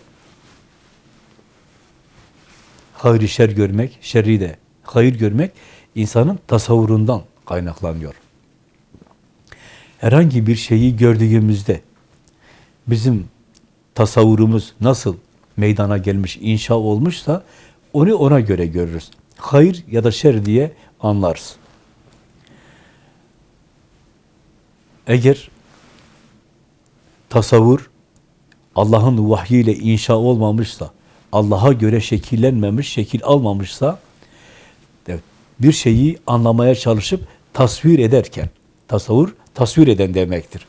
Hayır şer görmek, şerri de hayır görmek insanın tasavvurundan kaynaklanıyor. Herhangi bir şeyi gördüğümüzde bizim tasavvurumuz nasıl meydana gelmiş, inşa olmuşsa onu ona göre görürüz. Hayır ya da şer diye anlarız. Eğer tasavvur Allah'ın vahyiyle inşa olmamışsa, Allah'a göre şekillenmemiş, şekil almamışsa, bir şeyi anlamaya çalışıp tasvir ederken, tasavvur tasvir eden demektir.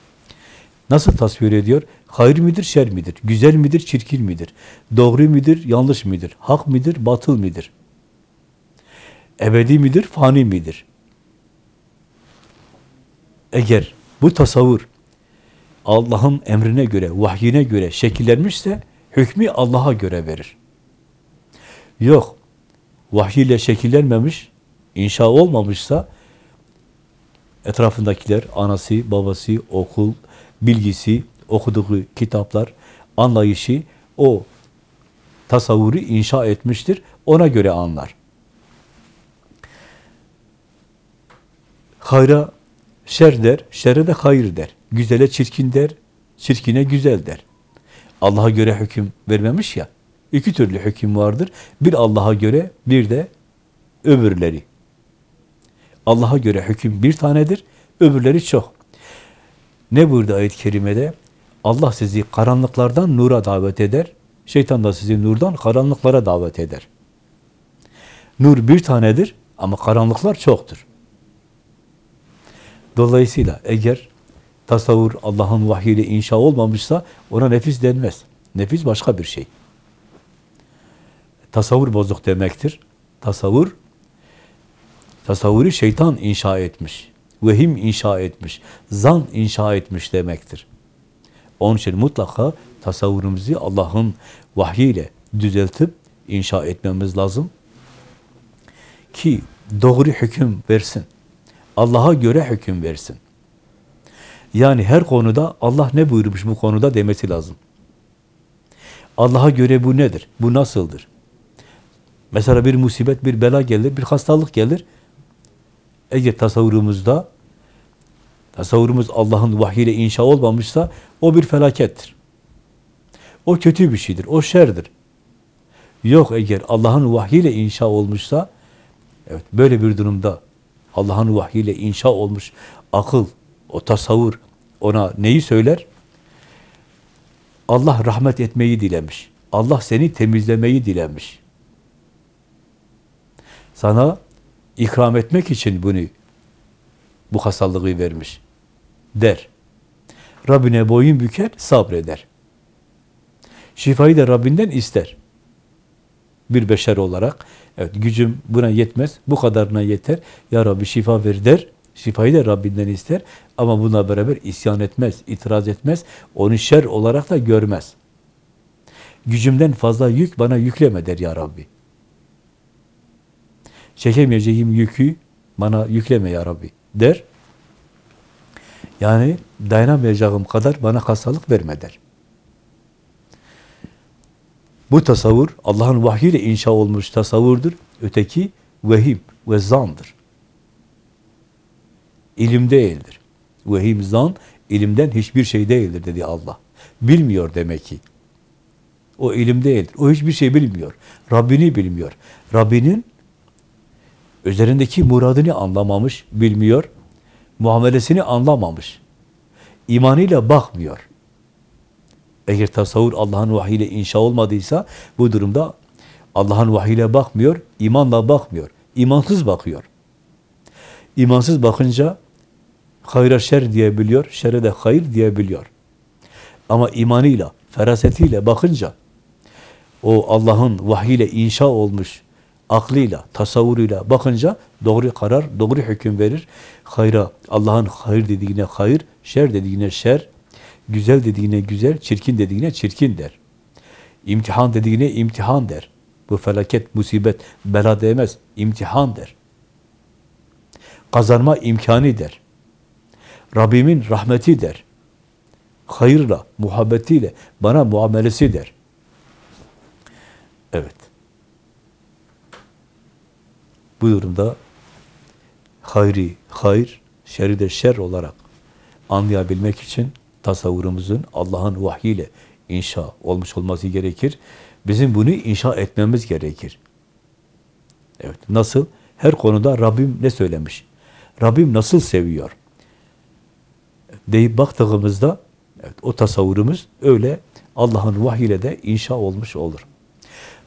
Nasıl tasvir ediyor? Hayır midir, şer midir? Güzel midir, çirkin midir? Doğru midir, yanlış midir? Hak midir, batıl midir? Ebedi midir, fani midir? Eğer bu tasavvur Allah'ın emrine göre, vahyine göre şekillenmişse hükmü Allah'a göre verir. Yok, vahyiyle şekillenmemiş, inşa olmamışsa etrafındakiler, anası, babası, okul, bilgisi, okuduğu kitaplar, anlayışı o tasavvuru inşa etmiştir. Ona göre anlar. Hayra şer der, şere de hayır der. Güzele çirkin der, çirkine güzel der. Allah'a göre hüküm vermemiş ya. İki türlü hüküm vardır. Bir Allah'a göre, bir de öbürleri. Allah'a göre hüküm bir tanedir, öbürleri çok. Ne buyurdu ayet-i kerimede? Allah sizi karanlıklardan nura davet eder, şeytan da sizi nurdan karanlıklara davet eder. Nur bir tanedir ama karanlıklar çoktur. Dolayısıyla eğer tasavvur Allah'ın vahyiyle inşa olmamışsa ona nefis denmez. Nefis başka bir şey. Tasavvur bozuk demektir. Tasavvur tasavvuru şeytan inşa etmiş. Vehim inşa etmiş. Zan inşa etmiş demektir. Onun için mutlaka tasavvurumuzu Allah'ın vahyiyle düzeltip inşa etmemiz lazım. Ki doğru hüküm versin. Allah'a göre hüküm versin. Yani her konuda Allah ne buyurmuş bu konuda demesi lazım. Allah'a göre bu nedir? Bu nasıldır? Mesela bir musibet, bir bela gelir, bir hastalık gelir. Eğer tasavvurumuzda tasavvurumuz Allah'ın vahyiyle inşa olmamışsa o bir felakettir. O kötü bir şeydir, o şerdir. Yok eğer Allah'ın vahyiyle inşa olmuşsa evet böyle bir durumda Allah'ın vahyiyle inşa olmuş akıl, o tasavvur ona neyi söyler? Allah rahmet etmeyi dilemiş. Allah seni temizlemeyi dilemiş. Sana ikram etmek için bunu bu hastalığı vermiş der. Rabbine boyun büker, sabreder. Şifayı da Rabbinden ister. Bir beşer olarak, evet gücüm buna yetmez, bu kadarına yeter. Ya Rabbi şifa ver der. Şifayı da Rabbinden ister. Ama buna beraber isyan etmez, itiraz etmez. Onu şer olarak da görmez. Gücümden fazla yük bana yükleme der ya Rabbi. Çekemeyeceğim yükü Bana yükleme ya Rabbi der. Yani dayanamayacağım kadar bana hastalık verme der. Bu tasavvur Allah'ın vahyiyle inşa olmuş tasavvurdur. Öteki vehim ve zandır. İlim değildir. Vehim, zan, ilimden hiçbir şey değildir dedi Allah. Bilmiyor demek ki. O ilim değildir. O hiçbir şey bilmiyor. Rabbini bilmiyor. Rabbinin üzerindeki muradını anlamamış, bilmiyor. Muamelesini anlamamış. İmanıyla bakmıyor. Eğer tasavvur Allah'ın vahiyle inşa olmadıysa bu durumda Allah'ın vahiyle bakmıyor, imanla bakmıyor. İmansız bakıyor. İmansız bakınca hayra şer diyebiliyor, şere de hayır diyebiliyor. Ama imanıyla, ferasetiyle bakınca o Allah'ın vahiyle inşa olmuş aklıyla, tasavvuruyla bakınca doğru karar, doğru hüküm verir. Hayra, Allah'ın hayır dediğine hayır, şer dediğine şer, güzel dediğine güzel, çirkin dediğine çirkin der. İmtihan dediğine imtihan der. Bu felaket, musibet, bela demez, imtihan der. Kazanma imkanı der. Rabbimin rahmeti der. Hayırla, muhabbetiyle bana muamelesi der. Evet. Bu durumda hayri hayır, şerri de şer olarak anlayabilmek için tasavvurumuzun Allah'ın vahyiyle inşa olmuş olması gerekir. Bizim bunu inşa etmemiz gerekir. Evet, nasıl? Her konuda Rabbim ne söylemiş? Rabbim nasıl seviyor? Deyip baktığımızda evet, o tasavvurumuz öyle Allah'ın vahyiyle de inşa olmuş olur.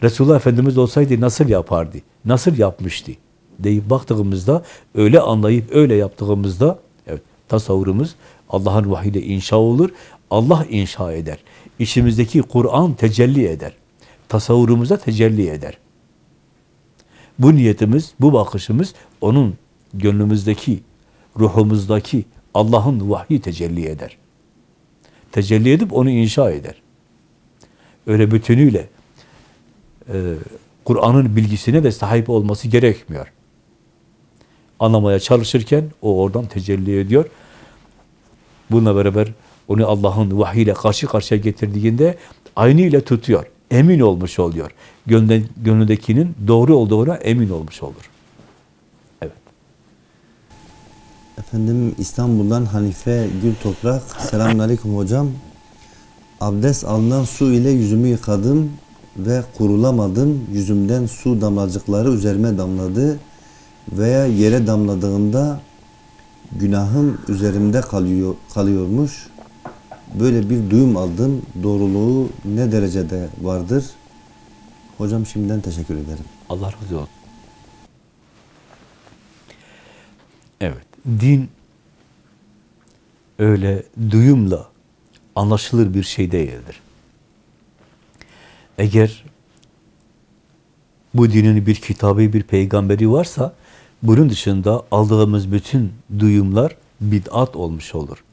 Resulullah Efendimiz olsaydı nasıl yapardı? Nasıl yapmıştı? Deyip baktığımızda, öyle anlayıp öyle yaptığımızda evet, tasavvurumuz Allah'ın vahiyle inşa olur. Allah inşa eder. İçimizdeki Kur'an tecelli eder. Tasavvurumuza tecelli eder. Bu niyetimiz, bu bakışımız onun gönlümüzdeki, ruhumuzdaki Allah'ın vahyi tecelli eder. Tecelli edip onu inşa eder. Öyle bütünüyle e, Kur'an'ın bilgisine de sahip olması gerekmiyor. Anlamaya çalışırken o oradan tecelli ediyor. Bununla beraber onu Allah'ın vahiyle karşı karşıya getirdiğinde aynı ile tutuyor. Emin olmuş oluyor. Gönlündekinin doğru olduğuna emin olmuş olur. Evet. Efendim İstanbul'dan Hanife Gül Toprak. Selamun Aleyküm hocam. Abdest alınan su ile yüzümü yıkadım ve kurulamadım. Yüzümden su damlacıkları üzerime damladı veya yere damladığında günahım üzerimde kalıyor kalıyormuş. Böyle bir duyum aldım. Doğruluğu ne derecede vardır? Hocam şimdiden teşekkür ederim. Allah razı olsun. Evet. Din öyle duyumla anlaşılır bir şey değildir. Eğer bu dinin bir kitabı, bir peygamberi varsa bunun dışında aldığımız bütün duyumlar bid'at olmuş olur.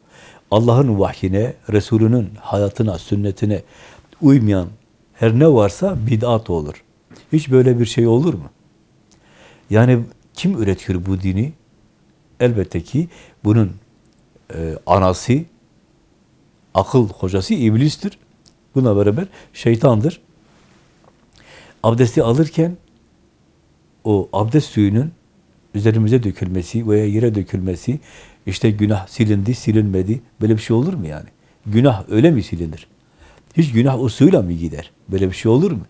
Allah'ın vahyine, Resulünün hayatına, sünnetine uymayan her ne varsa bid'at olur. Hiç böyle bir şey olur mu? Yani kim üretiyor bu dini? Elbette ki bunun e, anası, akıl hocası iblistir. Buna beraber şeytandır. Abdesti alırken o abdest suyunun üzerimize dökülmesi veya yere dökülmesi, işte günah silindi, silinmedi. Böyle bir şey olur mu yani? Günah öyle mi silinir? Hiç günah o suyla mı gider? Böyle bir şey olur mu?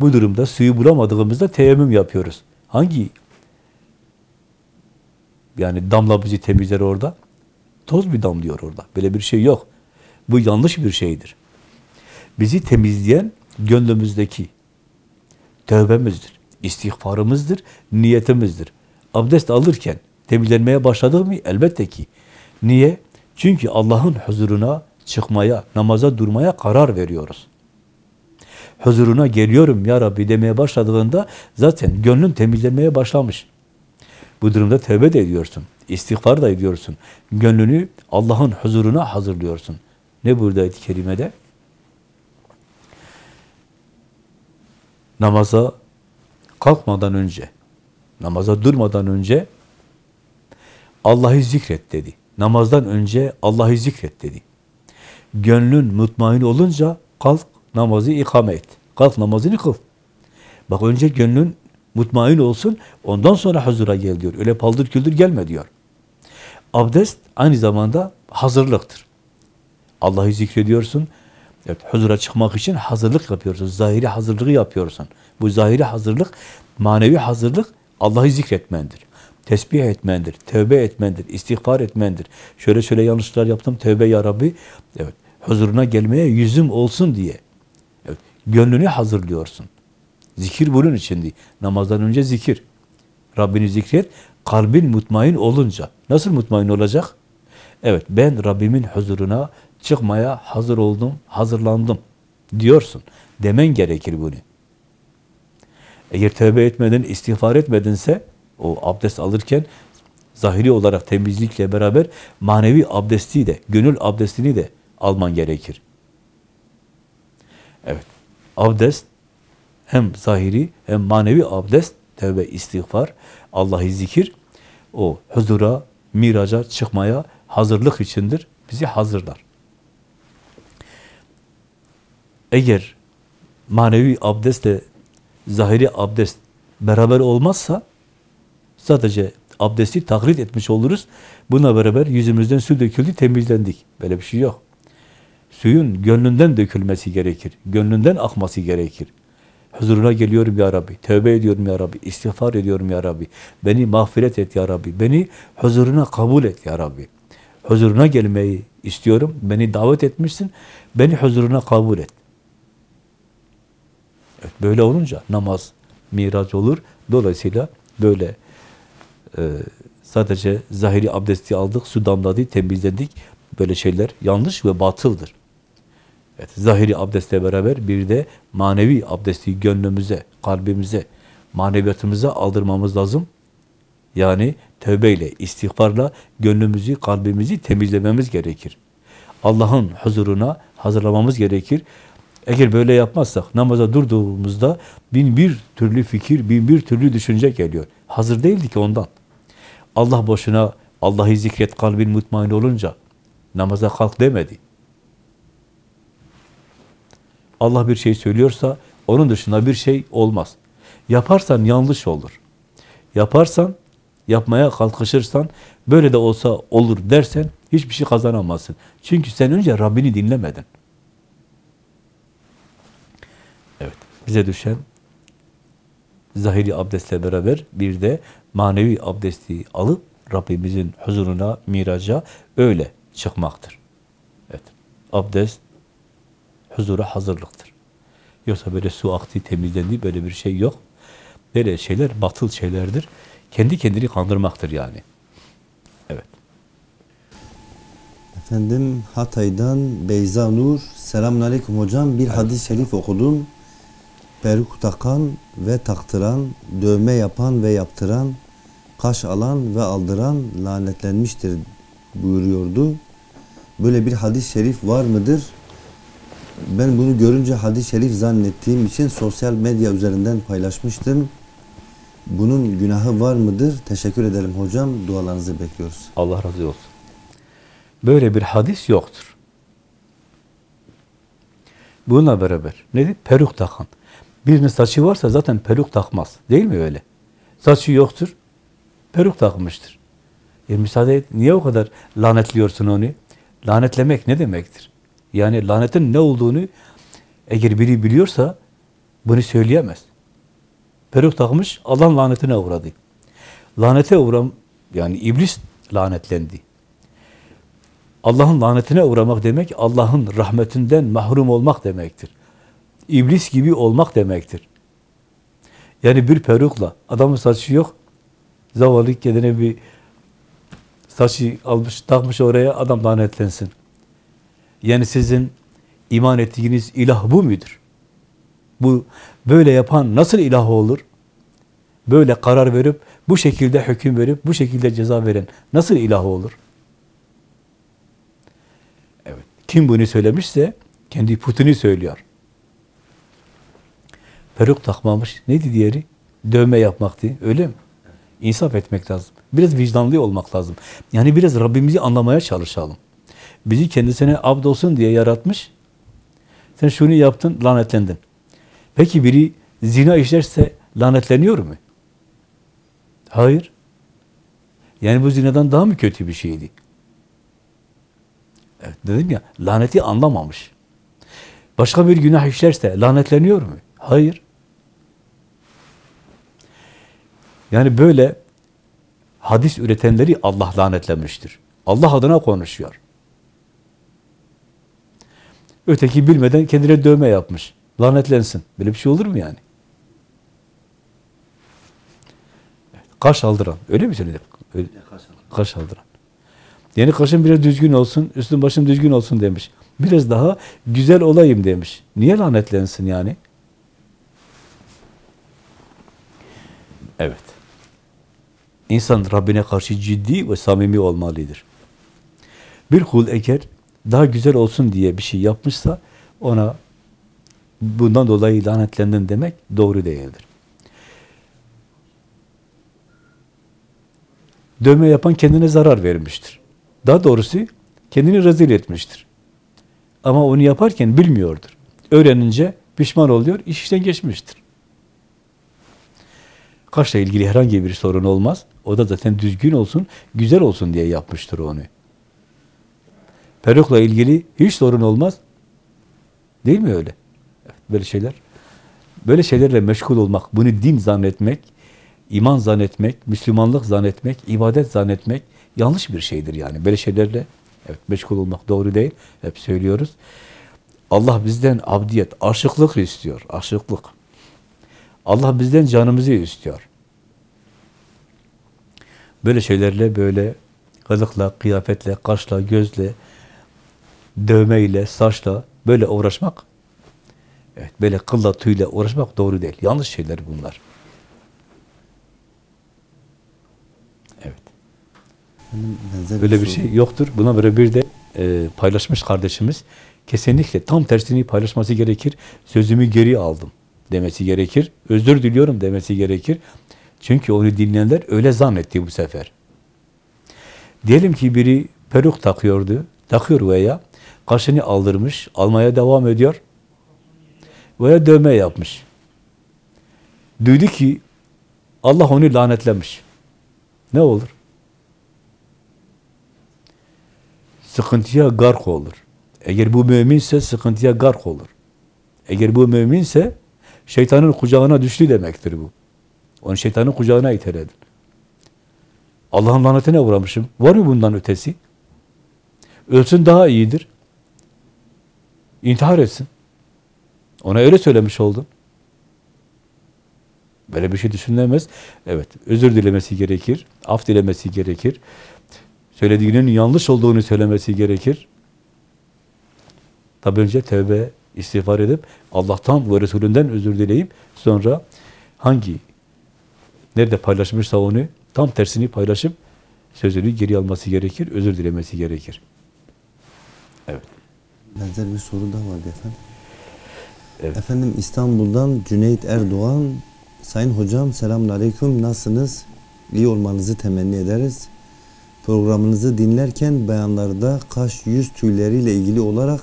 Bu durumda suyu bulamadığımızda teyemmüm yapıyoruz. Hangi yani damla bizi temizler orada? Toz mu damlıyor orada? Böyle bir şey yok. Bu yanlış bir şeydir. Bizi temizleyen gönlümüzdeki tövbemizdir, istiğfarımızdır, niyetimizdir. Abdest alırken temizlenmeye başladık mı? Elbette ki. Niye? Çünkü Allah'ın huzuruna çıkmaya, namaza durmaya karar veriyoruz. Huzuruna geliyorum ya Rabbi demeye başladığında zaten gönlün temizlenmeye başlamış. Bu durumda tövbe de ediyorsun. istiğfar da ediyorsun. Gönlünü Allah'ın huzuruna hazırlıyorsun. Ne buradaydı kerimede? Namaza kalkmadan önce Namaza durmadan önce Allah'ı zikret dedi. Namazdan önce Allah'ı zikret dedi. Gönlün mutmain olunca kalk namazı ikame et. Kalk namazını kıl. Bak önce gönlün mutmain olsun, ondan sonra huzura gel diyor. Öyle paldır küldür gelme diyor. Abdest aynı zamanda hazırlıktır. Allah'ı zikrediyorsun. Evet, huzura çıkmak için hazırlık yapıyorsun. Zahiri hazırlığı yapıyorsun. Bu zahiri hazırlık, manevi hazırlık Allah'ı zikretmendir. Tesbih etmendir, tövbe etmendir, istiğfar etmendir. Şöyle şöyle yanlışlar yaptım, tövbe ya Rabbi. Evet, huzuruna gelmeye yüzüm olsun diye. Evet, gönlünü hazırlıyorsun. Zikir bunun içindi. Namazdan önce zikir. Rabbini zikret, kalbin mutmain olunca. Nasıl mutmain olacak? Evet, ben Rabbimin huzuruna çıkmaya hazır oldum, hazırlandım diyorsun. Demen gerekir bunu. Eğer tövbe etmeden, istiğfar etmedinse, o abdest alırken zahiri olarak temizlikle beraber manevi abdesti de, gönül abdestini de alman gerekir. Evet, abdest hem zahiri hem manevi abdest, tövbe, istiğfar, Allah'ı zikir, o huzura, miraca çıkmaya hazırlık içindir. Bizi hazırlar. Eğer manevi abdestle zahiri abdest beraber olmazsa sadece abdesti taklit etmiş oluruz. Buna beraber yüzümüzden su döküldü, temizlendik. Böyle bir şey yok. Suyun gönlünden dökülmesi gerekir. Gönlünden akması gerekir. Huzuruna geliyorum ya Rabbi. Tövbe ediyorum ya Rabbi. istiğfar ediyorum ya Rabbi. Beni mağfiret et ya Rabbi. Beni huzuruna kabul et ya Rabbi. Huzuruna gelmeyi istiyorum. Beni davet etmişsin. Beni huzuruna kabul et. Evet, böyle olunca namaz miraç olur. Dolayısıyla böyle e, sadece zahiri abdesti aldık, su damladı, temizledik. Böyle şeyler yanlış ve batıldır. Evet, zahiri abdestle beraber bir de manevi abdesti gönlümüze, kalbimize, maneviyatımıza aldırmamız lazım. Yani tövbeyle, istiğfarla gönlümüzü, kalbimizi temizlememiz gerekir. Allah'ın huzuruna hazırlamamız gerekir. Eğer böyle yapmazsak namaza durduğumuzda bin bir türlü fikir, bin bir türlü düşünce geliyor. Hazır değildi ki ondan. Allah boşuna Allah'ı zikret kalbin mutmain olunca namaza kalk demedi. Allah bir şey söylüyorsa onun dışında bir şey olmaz. Yaparsan yanlış olur. Yaparsan, yapmaya kalkışırsan, böyle de olsa olur dersen hiçbir şey kazanamazsın. Çünkü sen önce Rabbini dinlemedin. Evet, bize düşen zahiri abdestle beraber bir de manevi abdesti alıp Rabbimizin huzuruna, miraca öyle çıkmaktır. Evet, abdest huzura hazırlıktır. Yoksa böyle su aktı, temizlendi, böyle bir şey yok. Böyle şeyler batıl şeylerdir. Kendi kendini kandırmaktır yani. Evet. Efendim Hatay'dan Beyza Nur. Selamun Aleyküm hocam. Bir hadis-i şerif okudum. Peruk takan ve taktıran, dövme yapan ve yaptıran, kaş alan ve aldıran lanetlenmiştir buyuruyordu. Böyle bir hadis-i şerif var mıdır? Ben bunu görünce hadis-i şerif zannettiğim için sosyal medya üzerinden paylaşmıştım. Bunun günahı var mıdır? Teşekkür ederim hocam. Dualarınızı bekliyoruz. Allah razı olsun. Böyle bir hadis yoktur. Bununla beraber nedir? Peruk takan. Birinin saçı varsa zaten peruk takmaz. Değil mi öyle? Saçı yoktur. Peruk takmıştır. E müsaade et. Niye o kadar lanetliyorsun onu? Lanetlemek ne demektir? Yani lanetin ne olduğunu eğer biri biliyorsa bunu söyleyemez. Peruk takmış, Allah lanetine uğradı. Lanete uğram, yani iblis lanetlendi. Allah'ın lanetine uğramak demek, Allah'ın rahmetinden mahrum olmak demektir. İblis gibi olmak demektir. Yani bir perukla, adamın saçı yok, zavallı kendine bir saçı almış, takmış oraya, adam lanetlensin. Yani sizin iman ettiğiniz ilah bu müdür? Bu böyle yapan nasıl ilah olur? Böyle karar verip, bu şekilde hüküm verip, bu şekilde ceza veren nasıl ilah olur? Evet. Kim bunu söylemişse kendi putunu söylüyor. Peruk takmamış. Neydi diğeri? Dövme yapmaktı. Öyle mi? İnsaf etmek lazım. Biraz vicdanlı olmak lazım. Yani biraz Rabbimizi anlamaya çalışalım. Bizi kendisine abd olsun diye yaratmış. Sen şunu yaptın, lanetlendin. Peki biri zina işlerse lanetleniyor mu? Hayır. Yani bu zinadan daha mı kötü bir şeydi? Evet, dedim ya, laneti anlamamış. Başka bir günah işlerse lanetleniyor mu? Hayır. Yani böyle hadis üretenleri Allah lanetlemiştir. Allah adına konuşuyor. Öteki bilmeden kendine dövme yapmış. Lanetlensin. Böyle bir şey olur mu yani? Kaş aldıran. Öyle mi söyledik? Öyle. Kaş aldıran. Yani kaşın biraz düzgün olsun, üstün başım düzgün olsun demiş. Biraz daha güzel olayım demiş. Niye lanetlensin yani? Evet. İnsan Rabbine karşı ciddi ve samimi olmalıdır. Bir kul eğer daha güzel olsun diye bir şey yapmışsa ona bundan dolayı lanetlendin demek doğru değildir. Dövme yapan kendine zarar vermiştir. Daha doğrusu kendini rezil etmiştir. Ama onu yaparken bilmiyordur. Öğrenince pişman oluyor, iş işten geçmiştir. Kaşla ilgili herhangi bir sorun olmaz. O da zaten düzgün olsun, güzel olsun diye yapmıştır onu. Perukla ilgili hiç sorun olmaz. Değil mi öyle? Böyle şeyler. Böyle şeylerle meşgul olmak, bunu din zannetmek, iman zannetmek, Müslümanlık zannetmek, ibadet zannetmek yanlış bir şeydir yani. Böyle şeylerle evet, meşgul olmak doğru değil. Hep söylüyoruz. Allah bizden abdiyet, aşıklık istiyor. Aşıklık. Allah bizden canımızı istiyor. Böyle şeylerle böyle kılıkla, kıyafetle, kaşla, gözle, dövmeyle, saçla böyle uğraşmak evet böyle kılla tüyle uğraşmak doğru değil. Yanlış şeyler bunlar. Evet. Böyle bir şey yoktur. Buna böyle bir de e, paylaşmış kardeşimiz kesinlikle tam tersini paylaşması gerekir. Sözümü geri aldım demesi gerekir. Özür diliyorum demesi gerekir. Çünkü onu dinleyenler öyle zannetti bu sefer. Diyelim ki biri peruk takıyordu, takıyor veya kaşını aldırmış, almaya devam ediyor veya dövme yapmış. Duydu ki Allah onu lanetlemiş. Ne olur? Sıkıntıya gark olur. Eğer bu müminse sıkıntıya gark olur. Eğer bu müminse şeytanın kucağına düştü demektir bu. Onu şeytanın kucağına iteledin. Allah'ın lanetine uğramışım. Var mı bundan ötesi? Ölsün daha iyidir. İntihar etsin. Ona öyle söylemiş oldun. Böyle bir şey düşünülemez. Evet, özür dilemesi gerekir. Af dilemesi gerekir. Söylediğinin yanlış olduğunu söylemesi gerekir. Tabi önce tövbe, istiğfar edip Allah'tan ve Resulünden özür dileyip sonra hangi nerede paylaşmışsa onu tam tersini paylaşıp sözünü geri alması gerekir, özür dilemesi gerekir. Evet. Benzer bir soru da vardı efendim. Evet. Efendim İstanbul'dan Cüneyt Erdoğan. Sayın hocam selamun aleyküm. Nasılsınız? İyi olmanızı temenni ederiz. Programınızı dinlerken beyanlarda kaş yüz tüyleriyle ilgili olarak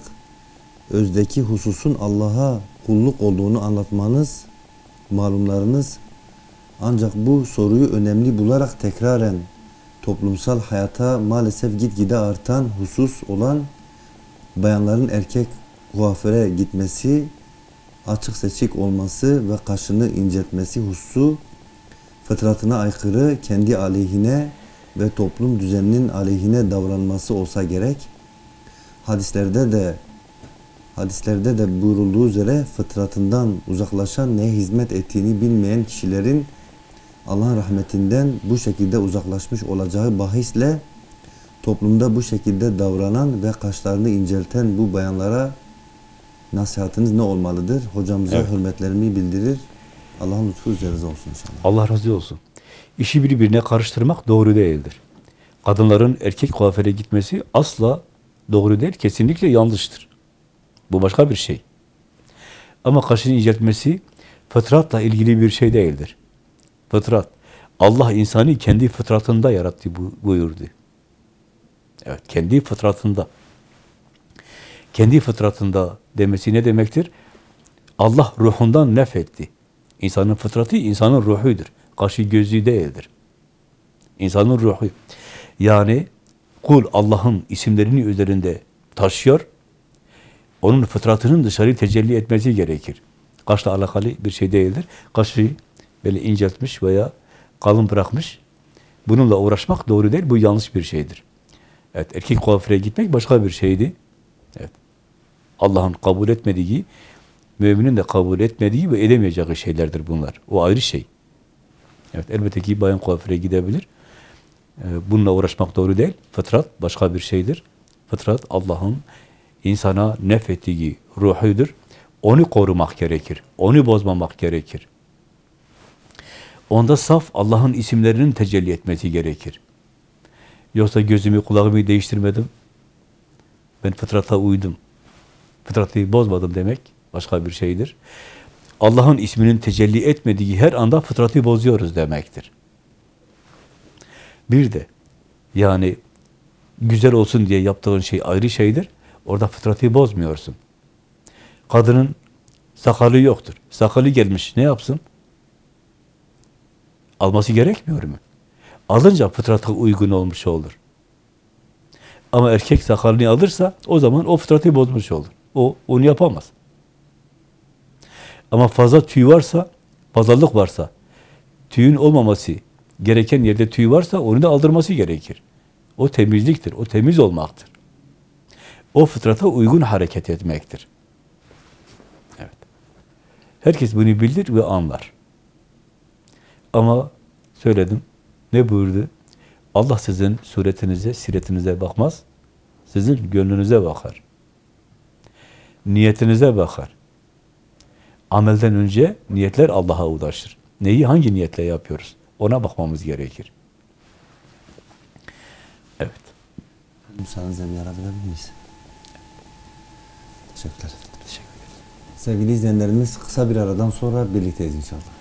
özdeki hususun Allah'a kulluk olduğunu anlatmanız, malumlarınız ancak bu soruyu önemli bularak tekraren toplumsal hayata maalesef gitgide artan husus olan bayanların erkek kuaföre gitmesi, açık seçik olması ve kaşını inceltmesi hususu fıtratına aykırı, kendi aleyhine ve toplum düzeninin aleyhine davranması olsa gerek. Hadislerde de hadislerde de buyurulduğu üzere fıtratından uzaklaşan neye hizmet ettiğini bilmeyen kişilerin Allah'ın rahmetinden bu şekilde uzaklaşmış olacağı bahisle toplumda bu şekilde davranan ve kaşlarını incelten bu bayanlara nasihatiniz ne olmalıdır? Hocamıza Evet. hürmetlerimi bildirir. Allah'ın lütfu üzerinize olsun inşallah. Allah razı olsun. İşi birbirine karıştırmak doğru değildir. Kadınların erkek kuaföre gitmesi asla doğru değil, kesinlikle yanlıştır. Bu başka bir şey. Ama kaşını inceltmesi fıtratla ilgili bir şey değildir. Fıtrat. Allah insanı kendi fıtratında yarattı bu- buyurdu. Evet, kendi fıtratında. Kendi fıtratında demesi ne demektir? Allah ruhundan nefetti. İnsanın fıtratı insanın ruhudur. Kaşı gözü değildir. İnsanın ruhu. Yani kul Allah'ın isimlerini üzerinde taşıyor. Onun fıtratının dışarı tecelli etmesi gerekir. Kaşla alakalı bir şey değildir. Kaşı böyle inceltmiş veya kalın bırakmış. Bununla uğraşmak doğru değil. Bu yanlış bir şeydir. Evet, erkek kuaföre gitmek başka bir şeydi. Evet. Allah'ın kabul etmediği, müminin de kabul etmediği ve edemeyeceği şeylerdir bunlar. O ayrı şey. Evet, elbette ki bayan kuaföre gidebilir. Ee, Bununla uğraşmak doğru değil. Fıtrat başka bir şeydir. Fıtrat Allah'ın insana nefettiği ruhudur. Onu korumak gerekir. Onu bozmamak gerekir. Onda saf Allah'ın isimlerinin tecelli etmesi gerekir. Yoksa gözümü kulağımı değiştirmedim. Ben fıtrata uydum. Fıtratı bozmadım demek başka bir şeydir. Allah'ın isminin tecelli etmediği her anda fıtratı bozuyoruz demektir. Bir de yani güzel olsun diye yaptığın şey ayrı şeydir. Orada fıtratı bozmuyorsun. Kadının sakalı yoktur. Sakalı gelmiş ne yapsın? Alması gerekmiyor mu? Alınca fıtrata uygun olmuş olur. Ama erkek sakalını alırsa o zaman o fıtratı bozmuş olur. O onu yapamaz. Ama fazla tüy varsa, fazlalık varsa, tüyün olmaması gereken yerde tüy varsa onu da aldırması gerekir. O temizliktir, o temiz olmaktır. O fıtrata uygun hareket etmektir. Evet. Herkes bunu bilir ve anlar. Ama söyledim, ne buyurdu? Allah sizin suretinize, siretinize bakmaz, sizin gönlünüze bakar. Niyetinize bakar. Amelden önce niyetler Allah'a ulaşır. Neyi hangi niyetle yapıyoruz? Ona bakmamız gerekir. Evet. Müsaadenizle bir ara miyiz? Teşekkürler. Teşekkür ederim. Sevgili izleyenlerimiz kısa bir aradan sonra birlikteyiz inşallah.